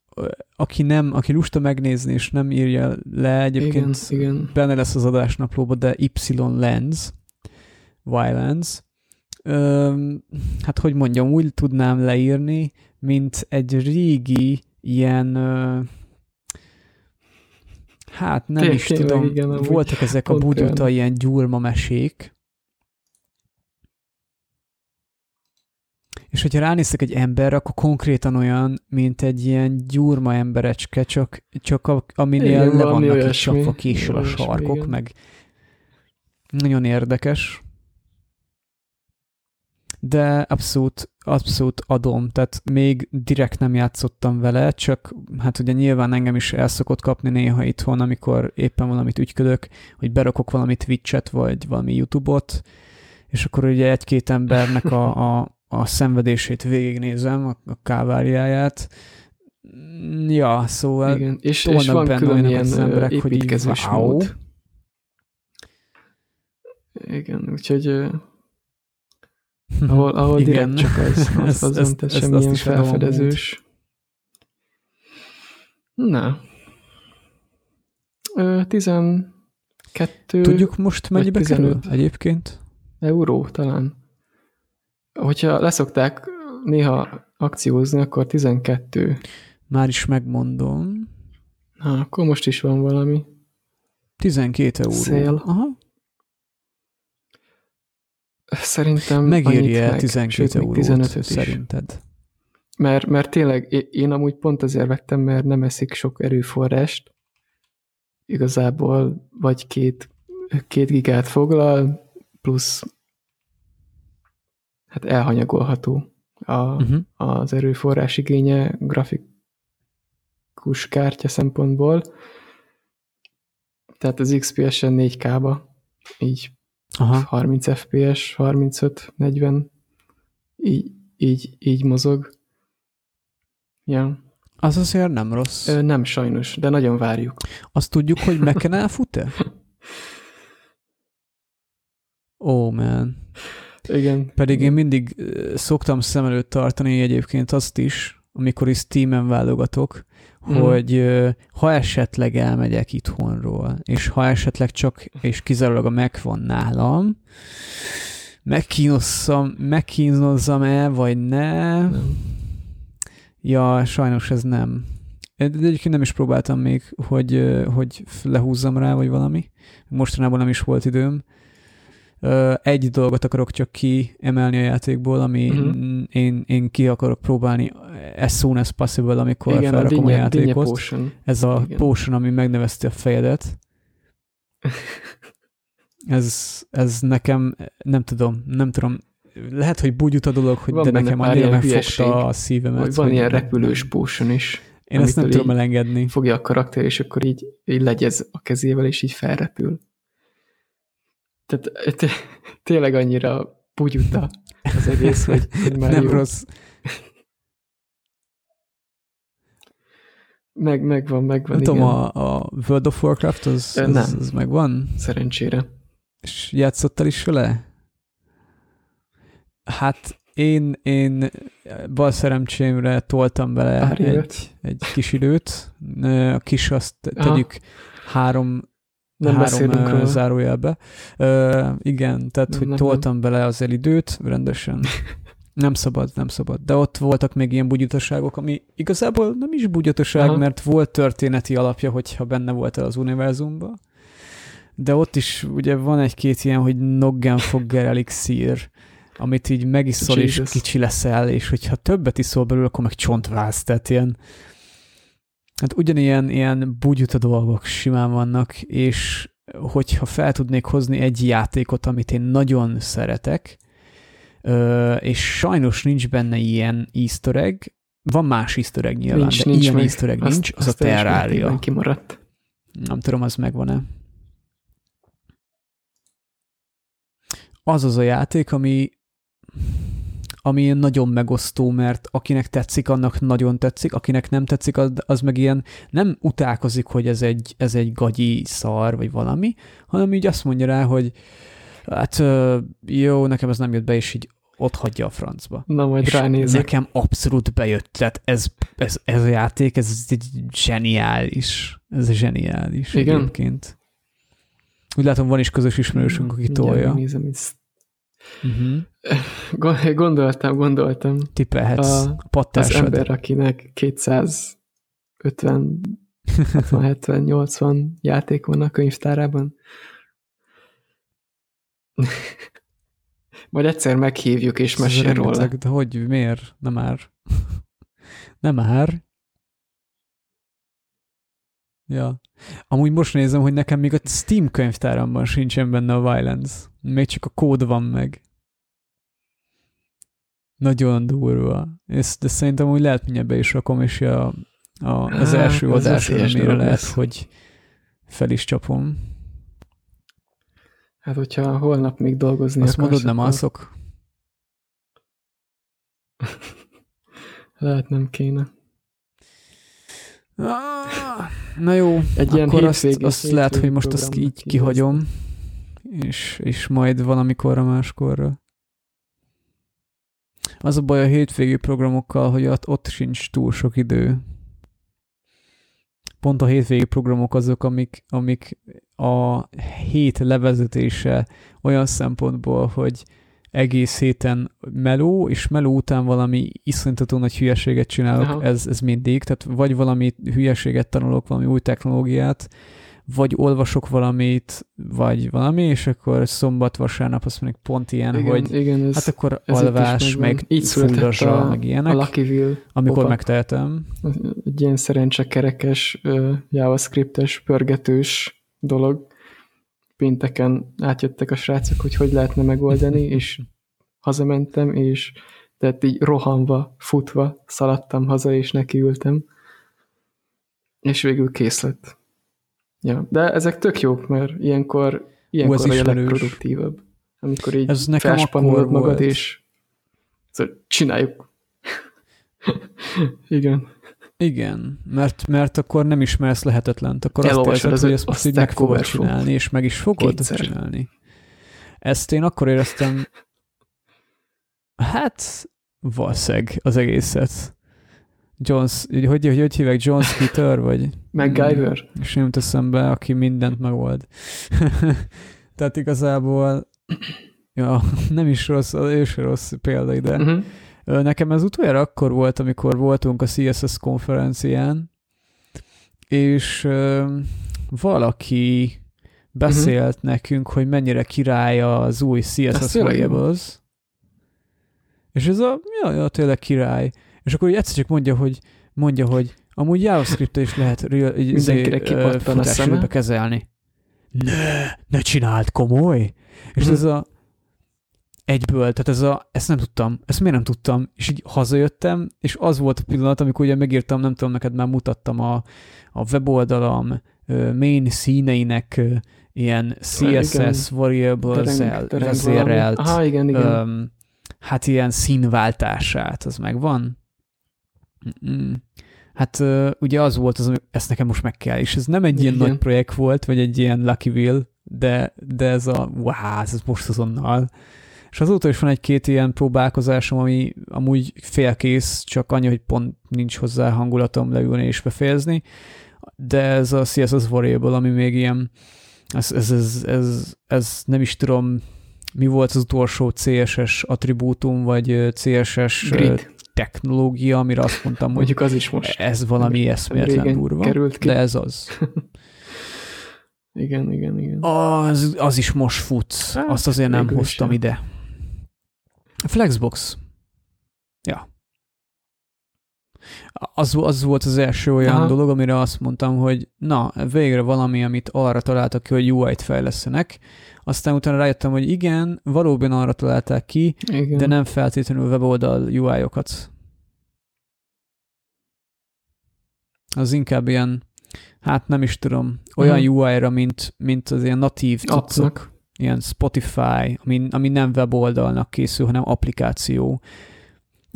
aki nem, aki lusta megnézni, és nem írja le, egyébként Igen, igen. benne lesz az adásnaplóba, de Y Lens, Violence. Öm, hát hogy mondjam, úgy tudnám leírni, mint egy régi ilyen hát nem Té- is tényleg tudom, igen, voltak ezek a bugyuta ilyen gyurma mesék, És hogyha ránéztek egy emberre, akkor konkrétan olyan, mint egy ilyen gyurma emberecske, csak, csak a, aminél Igen, le vannak olyasmi, csapva késsel a sarkok, igen. meg nagyon érdekes. de abszolút, abszolút adom, tehát még direkt nem játszottam vele, csak hát ugye nyilván engem is el szokott kapni néha itthon, amikor éppen valamit ügyködök, hogy berakok valami Twitch-et, vagy valami YouTube-ot, és akkor ugye egy-két embernek a, a, a szenvedését végignézem, a, a káváriáját, Ja, szóval Igen. És, és van külön ilyen az emberek, hogy így, wow. mód. Igen, úgyhogy ahol, ahol Igen. direkt csak az, az, az ezt, ezt, semmilyen felfedezős. Na. Ö, 12 Tudjuk most mennyibe kerül egyébként? Euró talán. Hogyha leszokták néha akciózni, akkor 12. Már is megmondom. Na, akkor most is van valami. 12 euró. Szél. Aha. Szerintem Megéri el 12 eurót 15 szerinted? Mert, mert tényleg én amúgy pont azért vettem, mert nem eszik sok erőforrást. Igazából vagy két, két gigát foglal, plusz hát elhanyagolható a, uh-huh. az erőforrás igénye grafikus kártya szempontból. Tehát az XPS-en 4K-ba, így Aha. 30 FPS, 35, 40, így, így, így mozog. Ja. Az azért nem rossz. Ö, nem sajnos, de nagyon várjuk. Azt tudjuk, hogy Mac-en elfut-e? Ó, oh, man. Igen. Pedig én mindig szoktam szem előtt tartani egyébként azt is, amikor is Steam-en válogatok, mm. hogy ha esetleg elmegyek itthonról, és ha esetleg csak és kizárólag a Mac van nálam, megkínozzam, megkínozzam-e, vagy ne? Nem. Ja, sajnos ez nem. De egyébként nem is próbáltam még, hogy, hogy lehúzzam rá, vagy valami. Mostanában nem is volt időm egy dolgot akarok csak kiemelni a játékból, ami uh-huh. én, én ki akarok próbálni as soon as possible, amikor Igen, felrakom a, dinye, a játékot. Ez a Igen. potion, ami megnevezte a fejedet. ez, ez nekem, nem tudom, nem tudom, lehet, hogy búgyut a dolog, hogy van de nekem annyira megfogta a szívemet. Vagy van ilyen repülős potion is. Én ezt nem tudom elengedni. Fogja a karakter, és akkor így, így legyez a kezével, és így felrepül. Tehát tényleg annyira pugyuta az egész, hogy, hogy már Nem jó. rossz. Meg, megvan, megvan, Nem tudom, a, a World of Warcraft az, az, nem. az megvan? Szerencsére. És játszottál is vele? Hát én, én bal szerencsémre toltam bele egy, egy kis időt. A kis azt tegyük Aha. három nem három róla. zárójelbe. Uh, igen, tehát nem, hogy nem, toltam nem. bele az elidőt rendesen. Nem szabad, nem szabad. De ott voltak még ilyen bugyutaságok, ami igazából nem is bugyutaság, Aha. mert volt történeti alapja, hogyha benne voltál az univerzumban. De ott is ugye van egy-két ilyen, hogy Noggenfogger elixír, amit így megiszol, Jesus. és kicsi leszel, és hogyha többet iszol belőle, akkor meg csontváz, tehát ilyen Hát ugyanilyen ilyen bugyuta dolgok simán vannak, és hogyha fel tudnék hozni egy játékot, amit én nagyon szeretek, és sajnos nincs benne ilyen easter egg, van más easter egg nyilván, nincs, de nincs ilyen meg. easter egg azt, nincs, az azt a Terraria. kimaradt. Nem tudom, az megvan-e. Az az a játék, ami ami ilyen nagyon megosztó, mert akinek tetszik, annak nagyon tetszik, akinek nem tetszik, az, az meg ilyen nem utálkozik, hogy ez egy, ez egy gagyi szar, vagy valami, hanem így azt mondja rá, hogy hát jó, nekem ez nem jött be, és így ott hagyja a francba. Na, majd és ránézek. Nekem abszolút bejött, tehát ez, ez, ez a játék, ez egy zseniális. Ez zseniális Igen? egyébként. Úgy látom, van is közös ismerősünk, aki tolja. Nézem, Uh-huh. Gondoltam, gondoltam. Tippelhetsz a, Az ember, akinek 250 70, 80 játék van a könyvtárában. Majd egyszer meghívjuk és mesél róla. De hogy, miért? Nem már. Nem már. Ja. Amúgy most nézem, hogy nekem még a Steam könyvtáramban sincsen benne a Violence. Még csak a kód van meg. Nagyon durva. Ezt, de szerintem úgy lehet mindjárt be is rakom, és a, a, az hát, első az adás örömére lehet, lesz. hogy fel is csapom. Hát, hogyha holnap még dolgozni Azt akarsz, mondod, nem alszok? lehet nem kéne. Ah, na jó, Egy ilyen akkor azt, azt lehet, hogy most azt így kihagyom, és, és majd valamikorra máskorra. Az a baj a hétvégi programokkal, hogy ott, ott sincs túl sok idő. Pont a hétvégi programok azok, amik, amik a hét levezetése olyan szempontból, hogy egész héten meló, és meló után valami iszonytató nagy hülyeséget csinálok, ez, ez mindig, tehát vagy valami hülyeséget tanulok, valami új technológiát, vagy olvasok valamit, vagy valami, és akkor szombat, vasárnap azt mondjuk pont ilyen, igen, hogy igen, ez, hát akkor ez alvás, meg így fullasra, meg ilyenek, a amikor pop megtehetem. Egy ilyen szerencsekerekes, javascriptes, pörgetős dolog. Pénteken átjöttek a srácok, hogy hogy lehetne megoldani, és hazamentem, és tehát így rohanva, futva szaladtam haza, és nekiültem, és végül kész lett. Ja, de ezek tök jók, mert ilyenkor, ilyenkor Hú, a legproduktívabb. Amikor így ez nekem akkor magad, volt. és szóval csináljuk. Igen. Igen, mert, mert akkor nem ismersz lehetetlent, akkor Elolvasod azt érzed, hogy ezt most így meg fogod csinálni, és meg is fogod Kétszer. csinálni. Ezt én akkor éreztem, hát valószínűleg az egészet. Jones, hogy, hogy, hogy hívják, John Skeeter, vagy? MacGyver? És nem teszem be, aki mindent megold. Tehát igazából, ja, nem is rossz, ő sem rossz példa ide. Uh-huh. Nekem ez utoljára akkor volt, amikor voltunk a CSS konferencián, és uh, valaki beszélt uh-huh. nekünk, hogy mennyire király az új CSS Variables. És ez a, ja, ja, tényleg király. És akkor egyszer csak mondja, hogy, mondja, hogy amúgy JavaScript is lehet izé, futásőbe kezelni. Ne, ne csináld, komoly! És ez a egyből, tehát ez a, ezt nem tudtam, ezt miért nem tudtam, és így hazajöttem, és az volt a pillanat, amikor ugye megírtam, nem tudom, neked már mutattam a, a weboldalam main színeinek ilyen CSS variables-el vezérelt Aha, igen, igen. Um, hát ilyen színváltását, az megvan? Hát ugye az volt az, hogy ezt nekem most meg kell, és ez nem egy Igen. ilyen nagy projekt volt, vagy egy ilyen Lucky Will, de, de ez a, wow, ez most azonnal. És azóta is van egy-két ilyen próbálkozásom, ami amúgy félkész, csak annyi, hogy pont nincs hozzá hangulatom leülni és befejezni, de ez a CSS Variable, ami még ilyen, ez, ez, ez, ez, ez nem is tudom, mi volt az utolsó CSS attribútum, vagy CSS Grid technológia, amire azt mondtam, hogy Mondjuk az is most. ez valami eszméletlen durva, került ki. de ez az. igen, igen, igen. Az, az is most fut. Hát, azt azért nem hoztam sem. ide. Flexbox. Ja. Az, az volt az első olyan Aha. dolog, amire azt mondtam, hogy na, végre valami, amit arra találtak ki, hogy UI-t fejlesztenek, aztán utána rájöttem, hogy igen, valóban arra találták ki, igen. de nem feltétlenül weboldal UI-okat. Az inkább ilyen, hát nem is tudom, olyan hmm. UI-ra, mint, mint az ilyen natív cuccok, ilyen Spotify, ami, ami nem weboldalnak készül, hanem applikáció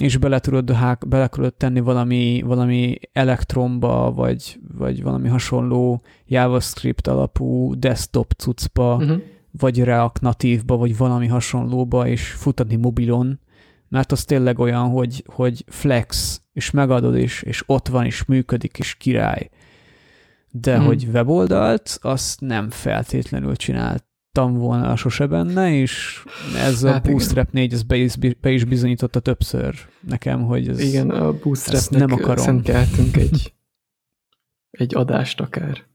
és bele tudod, hák, bele tudod tenni valami, valami elektromba, vagy, vagy valami hasonló JavaScript alapú desktop cuccba, uh-huh vagy React natívba, vagy valami hasonlóba, és futatni mobilon, mert az tényleg olyan, hogy, hogy flex, és megadod is, és ott van, és működik, és király. De hmm. hogy weboldalt, azt nem feltétlenül csináltam volna sose benne, és ez hát a Bootstrap 4, ez be is, be is bizonyította többször nekem, hogy ez, Igen, a Bootstrapnek nem akarom. szenteltünk egy, egy adást akár.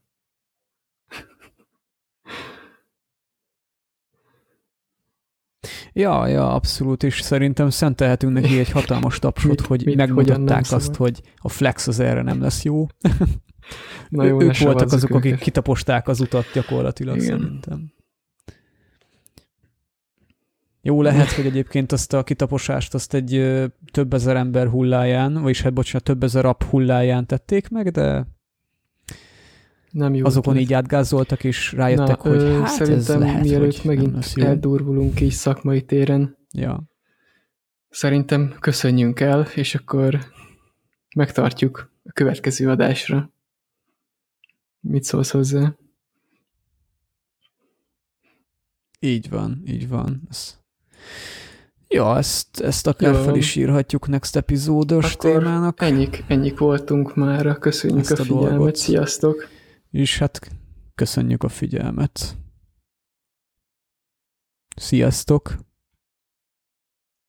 Ja, ja, abszolút, és szerintem szentelhetünk neki egy hatalmas tapsot, mit, hogy mit, megmutatták azt, hogy a flex az erre nem lesz jó. Na jó, ők voltak azok, őket. akik kitaposták az utat gyakorlatilag Igen. szerintem. Jó lehet, hogy egyébként azt a kitaposást azt egy több ezer ember hulláján, vagyis hát bocsánat, több ezer rap hulláján tették meg, de Nem jó azokon ötlet. így átgázoltak, és rájöttek, hogy ö, hát ez szerintem lehet, mielőtt megint eldurvulunk így szakmai téren, Ja. szerintem köszönjünk el, és akkor megtartjuk a következő adásra. Mit szólsz hozzá? Így van, így van. Ez... Ja, ezt, ezt akár Jó. fel is írhatjuk next epizódos Akkor témának. Ennyik, ennyik voltunk már. Köszönjük Ezt a a figyelmet. dolgot. Sziasztok! És hát köszönjük a figyelmet. Sziasztok!